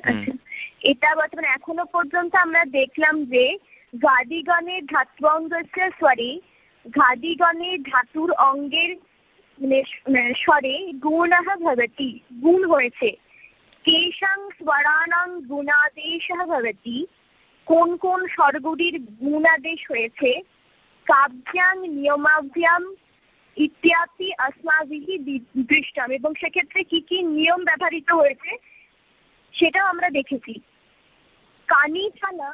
Speaker 2: আচ্ছা এটা বর্তমানে এখনও পর্যন্ত আমরা দেখলাম যে গাদিগণের ধাত্বঙ্গস্য স্বরে ঘাদিগণের ধাতুর অঙ্গের মানে মানে স্বরে গুণः ভবতি, গুণ হয়েছে। কেশাং স্বরাণাং গুণাদেশ ভবতি, কোন কোন স্বরগুলির গুণাদেশ হয়েছে? কাব্যাং নিয়মাভ্যাম ইত্যাদি আসমাবিহি দৃষ্টাম এবং সেক্ষেত্রে কি কি নিয়ম ব্যবহৃত হয়েছে? সেটাও আমরা দেখেছি। কানি ছানা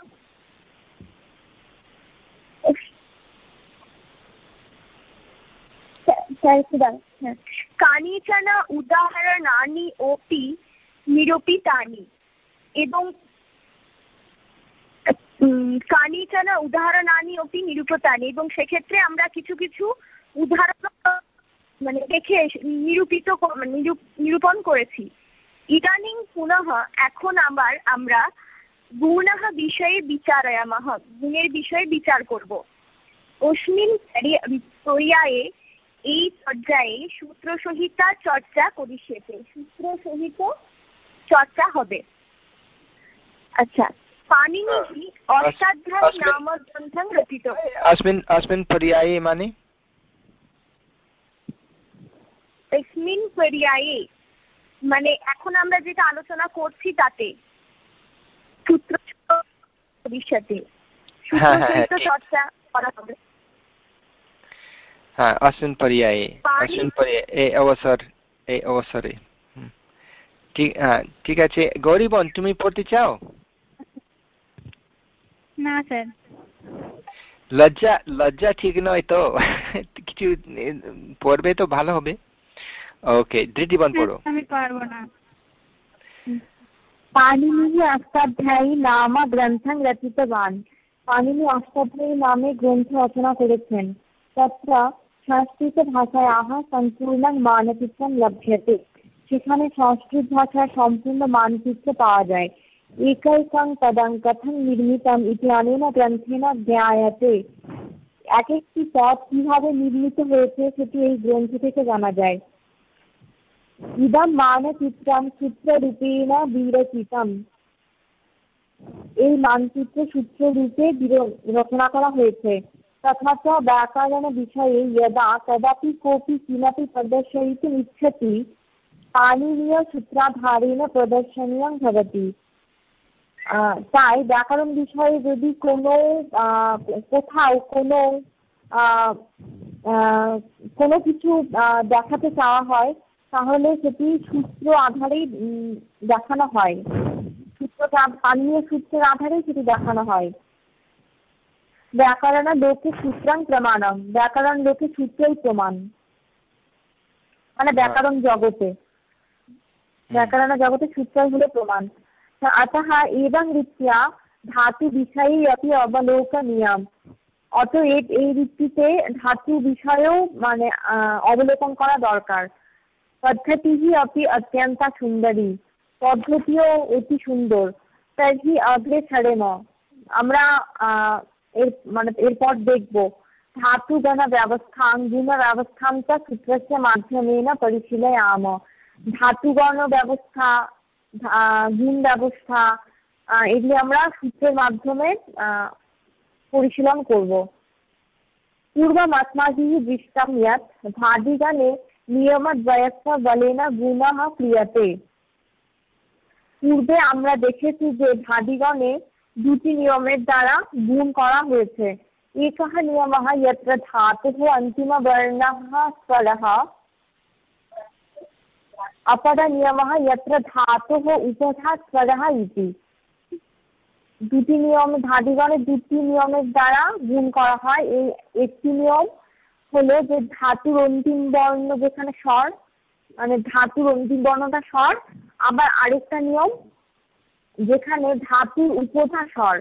Speaker 2: কানিচন উদাহরণানি ওপি নিরূপিতানি এবং কানিচন উদাহরণানি অপি নিরূপতানি এবং সেক্ষেত্রে আমরা কিছু কিছু উদাহরণ মানে দেখে নিরূপিত নিরূপণ করেছি। ইদানিং পুনঃ এখন আবার আমরা গুণ বিষয়ে বিচারায়ামহ গুণের বিষয়ে বিচার করব অস্মিন পর্যায়ে এই পর্যায়ে সূত্র সহিতা চর্চা করিষ্যেতে সূত্র সহিত চর্চা হবে আচ্ছা পাণিনিজি অষ্টাধ্যায়ী নাম গ্রন্থং রচিত
Speaker 1: अस्मिन् अस्मिन् पर्याये মানে
Speaker 2: এসমিন পর্যায়ে মানে এখন আমরা যেটা আলোচনা করছি তাতে সূত্র ভবিষ্যতে
Speaker 1: হ্যাঁ, হ্যাঁ, হ্যাঁ,
Speaker 2: চর্চা করা হবে।
Speaker 1: এই অবসরে ঠিক হ্যাঁ ঠিক আছে। তুমি পড়তে চাও?
Speaker 4: না
Speaker 1: লজ্জা লজ্জা ঠিক নয় তো। [laughs] কিছু পড়বে তো ভালো হবে। ওকে ধৃতিবন পড়ো।
Speaker 4: আমি পারব না।
Speaker 3: পাণিনি অষ্টাধ্যায়ী নাম গ্রন্থং রচিতবান। পাণিনি অষ্টাধ্যায়ী নামে গ্রন্থ রচনা করেছেন। তত্র সংস্কৃত মানচিত্রম লভ্যতে। সেখানে সংস্কৃত ভাষার সম্পূর্ণ মানচিত্র পাওয়া যায়। একৈকং পদং কথম নির্মিতম ইতি অনেন গ্রন্থেন জ্ঞায়তে। এক একটি পদ কীভাবে নির্মিত হয়েছে সেটি এই গ্রন্থ থেকে জানা যায়। इदं মানচিত্রাম সূত্ররূপেণ বিরচিতম এই মানচিত্র সূত্ররূপে রচনা করা হয়েছে। তথাচ ব্যাকরণ বিষয়ে যদা কদাপি কোপি কিমপি প্রদর্শয়িতুম ইচ্ছতি পাণিনীয় সূত্রাধারেণ প্রদর্শনীয়ং ভবতি তাই ব্যাকরণ বিষয়ে যদি কোনো কোথাও কোনো কোনো কিছু দেখাতে চাওয়া হয় তাহলে সেটি সূত্র আধারেই দেখানো হয়। সূত্রটা পানীয় সূত্রের আধারে সেটি দেখানো হয়। ব্যাকরণ লোকে সূত্রাং প্রমাণম ব্যাকরণ লোকে সূত্রই প্রমাণ। মানে হ্যাঁ। ব্যাকরণ জগতে। ব্যাকরণ জগতে সূত্রই হলো প্রমাণ। অতঃ এবং রীতিয়া ধাতু বিষয়ে অতি অবলোকনীয়ম। অতএব এই রীতিতে ধাতু বিষয়েও মানে অবলোকন করা দরকার। পদ্ধতিহি অপি অত্যন্ত সুন্দরী। পদ্ধতিও অতি সুন্দর। তর্হি অগ্রে ছাড়েন আমরা আহ, এর মানে এরপর দেখব। ধাতুগণ ব্যবস্থাং গুণ ব্যবস্থাং চ সূত্রস্য মাধ্যমেন পরিশীলয়াম ধাতুগণ ব্যবস্থা গুণ ব্যবস্থা এগুলি আমরা সূত্রের মাধ্যমে পরিশীলন করব। পূর্বমাত্মাভিः দৃষ্টं यत् ভাদিগণে নিয়মদ্বয়স্য বলেন গুণः ক্রিয়তে পূর্বে আমরা দেখেছি যে ভাদিগণে দুটি নিয়মের দ্বারা গুণ করা হয়েছে একः নিয়মः यत्र धातुः अन्तिमवर्णः स्वरः अपरः नियमः यत्र धातुः उपधा स्वरः इति দুটি নিয়ম ধাদিগণের দুটি নিয়মের দ্বারা গুণ করা হয় এই একটি নিয়ম হলো যে ধাতুর অন্তিম বর্ণ যেখানে স্বর মানে ধাতুর অন্তিম বর্ণটা স্বর আবার আরেকটা নিয়ম যেখানে ধাতুর উপধা স্বর।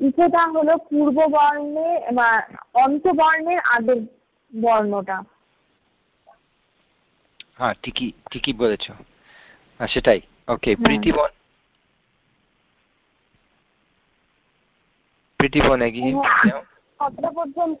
Speaker 3: উপধা হলো পূর্ব বর্ণে বা অন্তবর্ণের আগের বর্ণটা।
Speaker 1: হ্যাঁ ঠিকই ঠিকই বলেছ। হ্যাঁ, সেটাই। ওকে প্রীতিবন এগিয়ে
Speaker 2: হ্যাঁ। কতটা পর্যন্ত?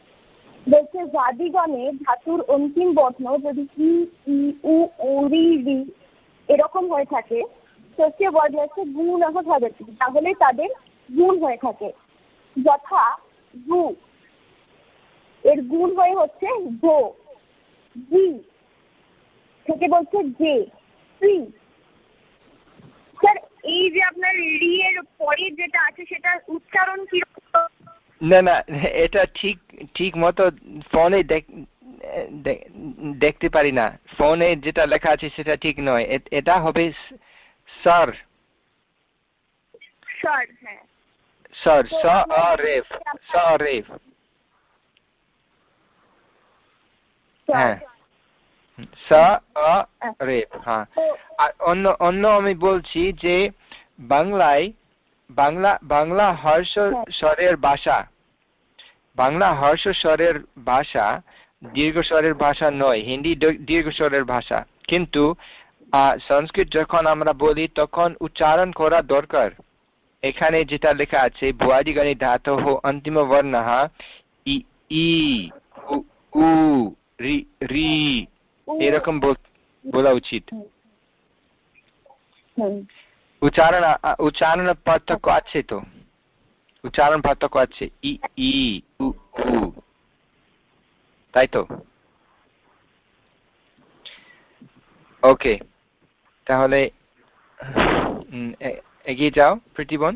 Speaker 2: দেখছে জাদিগণে ধাতুর অন্তিম বর্ণ যদি ই ই, উ উ, রি রি এরকম হয়ে থাকে তস্য বর্ণस्य গুণः ভবতি। তাহলে তাদের গুণ হয়ে থাকে। যথা গু, এর গুণ হয়ে হচ্ছে গো। জি থেকে বলছে যে শ্রী স্যার, এই যে আপনার রি এর পরে যেটা আছে সেটা উচ্চারণ কি
Speaker 1: না না এটা ঠিক ঠিক মতো ফোনে দেখতে পারি না। ফোনে যেটা লেখা আছে সেটা ঠিক নয়। এটা হবে স্যার।
Speaker 2: স্যার হ্যাঁ।
Speaker 1: স্যার স রেফ স রেফ। হ্যাঁ। স রেফ হ্যাঁ। আর অন্য অন্য আমি বলছি যে বাংলায় বাংলা বাংলা হর্ষ স্বরের ভাষা বাংলা হর্ষ স্বরের ভাষা দীর্ঘ স্বরের ভাষা নয় হিন্দি দীর্ঘ স্বরের ভাষা। কিন্তু সংস্কৃত যখন আমরা বলি তখন উচ্চারণ করা দরকার। এখানে যেটা লেখা আছে ভুয়াদিগণী ধাতু অন্তিম বর্ণ ই ই উ রি রি এরকম বলা উচিত। উচ্চারণ উচ্চারণ পার্থক্য আছে তো। উচ্চারণ পার্থক্য আছে ই ই উ উ। তাই তো? ওকে তাহলে এগিয়ে যাও প্রীতিবন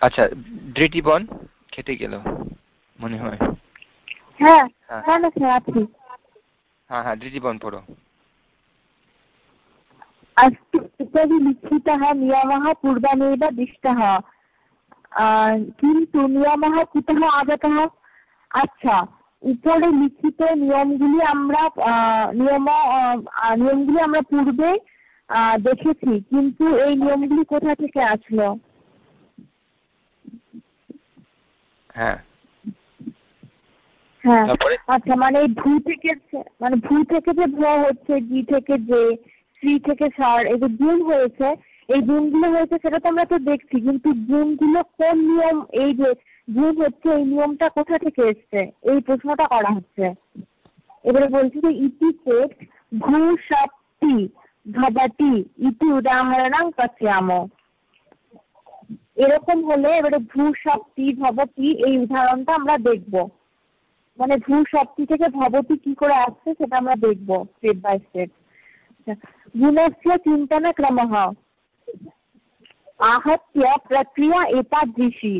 Speaker 1: আচ্ছা ধৃতিবন খেতে গেল মনে হয়।
Speaker 3: হ্যাঁ হ্যাঁ।
Speaker 1: হ্যাঁ ধৃতিবন পড়ো।
Speaker 3: अस्तु इत्यादि लिखितः नियमः पूर्वमेव दृष्टः কিন্তু নিয়মः কুতः আগতः আচ্ছা উপরে লিখিত নিয়মগুলি আমরা নিয়ম নিয়মগুলি আমরা পূর্বে দেখেছি কিন্তু এই নিয়মগুলি কোথা থেকে আসলো
Speaker 1: হ্যাঁ
Speaker 3: হ্যাঁ আচ্ছা মানে ভূ থেকে মানে ভূ থেকে যে ভ হচ্ছে জি থেকে যে শ্রী থেকে সার, এই যে গুণ হয়েছে, এই গুণগুলো হয়েছে সেটা তো আমরা তো দেখছি, কিন্তু গুণগুলো কোন নিয়ম, এই যে গুণ হচ্ছে, এই নিয়মটা কোথা থেকে এসছে? এই প্রশ্নটা করা হচ্ছে। এবারে বলছি যে ইতি চেত ভূ শক্তি ভবতি ইতি উদাহরণাং পশ্যাম। এরকম হলে এবারে ভূ শক্তি ভবতি এই উদাহরণটা আমরা দেখব। মানে ভূ শক্তি থেকে ভবতি কি করে আসছে সেটা আমরা দেখব স্টেপ বাই স্টেপ गुणस्य चिन्तनक्रमः। আহাত্য প্রক্রিয়া একাদৃশী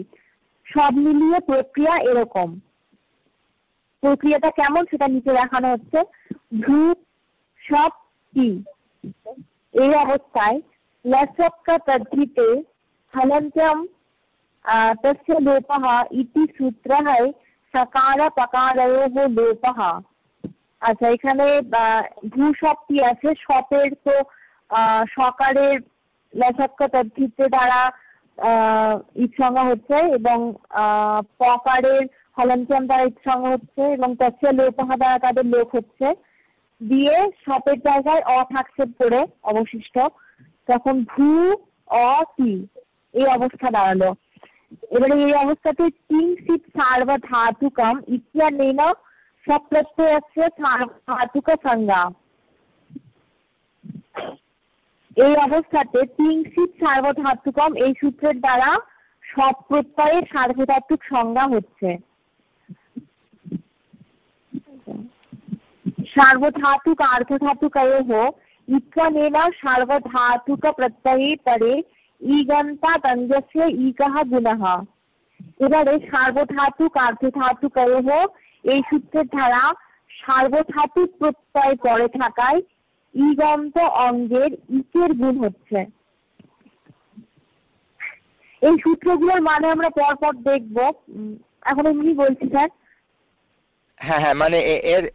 Speaker 3: সব মিলিয়ে প্রক্রিয়া এরকম প্রক্রিয়াটা কেমন সেটা নিচে দেখানো হচ্ছে। ভ্রু সব কি? এই অবস্থায় লসক্কা তদ্ধিতে হলন্তম তস্য লোপः ইতি সূত্রः সকার পকারয়োः লোপः আচ্ছা এখানে ভূ শক্তি আছে। সপের তো সকারের লসক্ক তদ্ধিতে দ্বারা ইৎসঙ্গ হচ্ছে এবং পকারের হলন্ত্যম দ্বারা ইৎসঙ্গ হচ্ছে এবং তস্য লোপহা দ্বারা তাদের লোক হচ্ছে। দিয়ে সপের জায়গায় অ থাকছে পড়ে, অবশিষ্ট। তখন ভূ, অ টি এই অবস্থা দাঁড়াল। এবারে এই অবস্থাতে তিন সিট সার্ব ধাতুকম ইত্যানেন সপ্রত্যয়स्य ধাতুকসংজ্ঞা এই অবস্থাতে তিংশিত সার্বধাতুকম এই সূত্রের দ্বারা সব সার্বধাতুক সংজ্ঞা হচ্ছে। সার্বধাতুক সার্বধাতুক পরে ইগন্তা এবারে সার্বধাতুক এই সূত্রের দ্বারা সার্বধাতুক প্রত্যয় পরে থাকায় ইগন্ত অঙ্গের ইকের গুণ হচ্ছে। এই সূত্রগুলোর মানে আমরা পরপর দেখব। এখন এমনি বলছি, স্যার।
Speaker 1: হ্যাঁ হ্যাঁ মানে এর,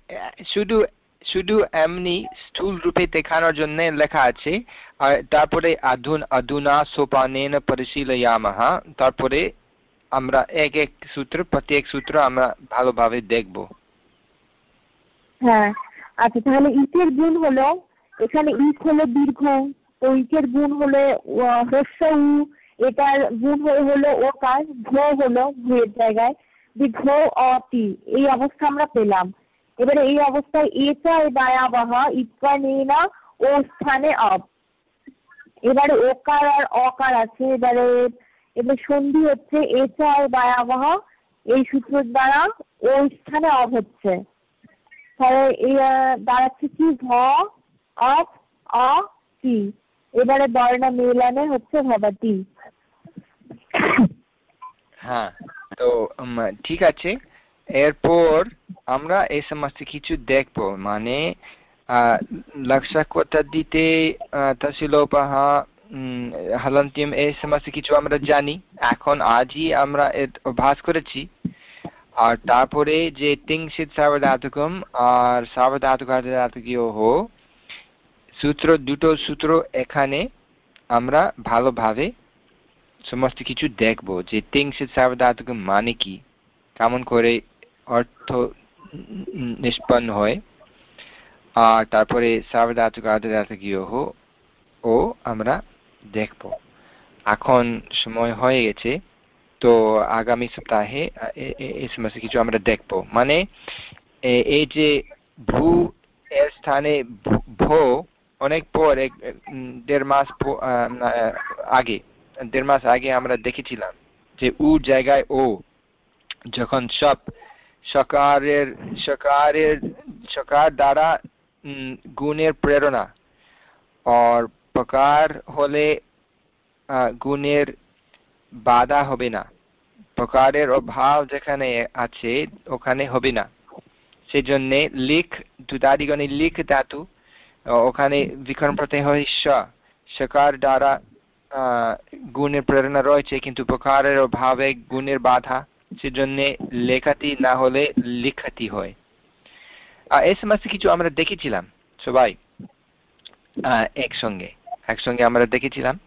Speaker 1: শুধু শুধু এমনি স্থূল রূপে দেখানোর জন্য লেখা আছে। আর তারপরে আধুন অধুনা সোপানেন পরিশীলয়ামহ, তারপরে আমরা এক এক সূত্র, প্রত্যেক সূত্র আমরা ভালোভাবে দেখব।
Speaker 3: হ্যাঁ আচ্ছা তাহলে ইটের গুণ হলো, এখানে ইট হলো দীর্ঘ, তো ইটের গুণ হলো হ্রস্ব উ, এটার গুণ হয়ে হলো ওকার ঘ হলো ভুয়ের জায়গায়, যে ঘ অতি এই অবস্থা আমরা পেলাম। এবারে এই অবস্থায় এটা দায়াবাহ ইটকা নেই না ও স্থানে অব। এবারে ওকার আর অকার আছে, এবারে এবার সন্ধি হচ্ছে এটা দায়াবাহ এই সূত্রের দ্বারা ওই স্থানে অব হচ্ছে। তাহলে এই দাঁড়াচ্ছে কি? ভ অপ অ, টি। এবারে বর্ণ মেলানে হচ্ছে ভবাতি।
Speaker 1: হ্যাঁ তো ঠিক আছে। এরপর আমরা এই সমস্ত কিছু দেখব। মানে আহ লক্ষকতা দিতে তহসিলোপাহ হলন্তিম এই সমস্ত কিছু আমরা জানি। এখন আজই আমরা অভ্যাস করেছি। আর তারপরে যে তিংশিত সার্বধাতুকম আর সার্বধাতুকার্ধাতুকীয় হো, সূত্র, দুটো সূত্র এখানে আমরা ভালোভাবে সমস্ত কিছু দেখব যে তিংশিত সার্বধাতুকম মানে কি। কেমন করে অর্থ নিষ্পন্ন হয়। আর তারপরে সার্বধাতুক হো, ও আমরা দেখব। এখন সময় হয়ে গেছে, তো আগামী সপ্তাহে এই সমস্ত কিছু আমরা দেখব। মানে এই যে ভূ, এর স্থানে ভো অনেক পর এক দেড় মাস আগে, দেড় মাস আগে আমরা দেখেছিলাম যে উ জায়গায় ও, যখন সব সকারের সকারের, সকার দ্বারা গুণের প্রেরণা আর প্রকার হলে গুণের বাধা হবে না। প্রকারের অভাব যেখানে আছে ওখানে হবে না। সেজন্যে লিখ দুদাদিগণে লিখ আহ, ওখানে বিকরণ প্রত্যয় হয় সকার দ্বারা গুণের প্রেরণা রয়েছে কিন্তু প্রকারের অভাবে গুণের বাধা সেজন্য লেখাতি না হলে লিখাতি হয়। এই সমস্ত কিছু আমরা দেখেছিলাম সবাই একসঙ্গে। একসঙ্গে আমরা দেখেছিলাম।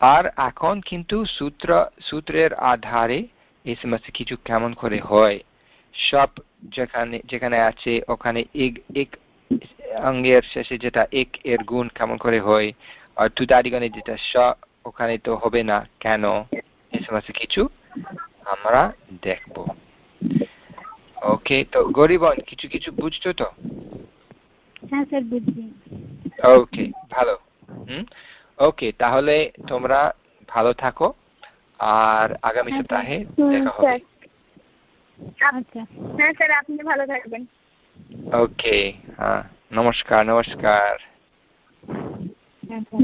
Speaker 1: আর এখন কিন্তু সূত্র সূত্রের আধারে এই সমস্ত কিছু কেমন করে হয়? সব যেখানে যেখানে আছে ওখানে এক এক অঙ্গের শেষে যেটা এক এর গুণ কেমন করে হয় আর তুদারিগণে যেটা স ওখানে তো হবে না। কেন? এই সমস্ত কিছু আমরা দেখব। ওকে তো গরিবন কিছু কিছু বুঝছ তো?
Speaker 4: হ্যাঁ স্যার বুঝছি।
Speaker 1: ওকে ভালো। ওকে তাহলে তোমরা ভালো থাকো আর আগামী
Speaker 4: হ্যাঁ,
Speaker 1: সপ্তাহে দেখা হবে।
Speaker 4: আচ্ছা।
Speaker 2: হ্যাঁ স্যার আপনি ভালো থাকবেন।
Speaker 1: ওকে হ্যাঁ নমস্কার নমস্কার।
Speaker 4: স্যার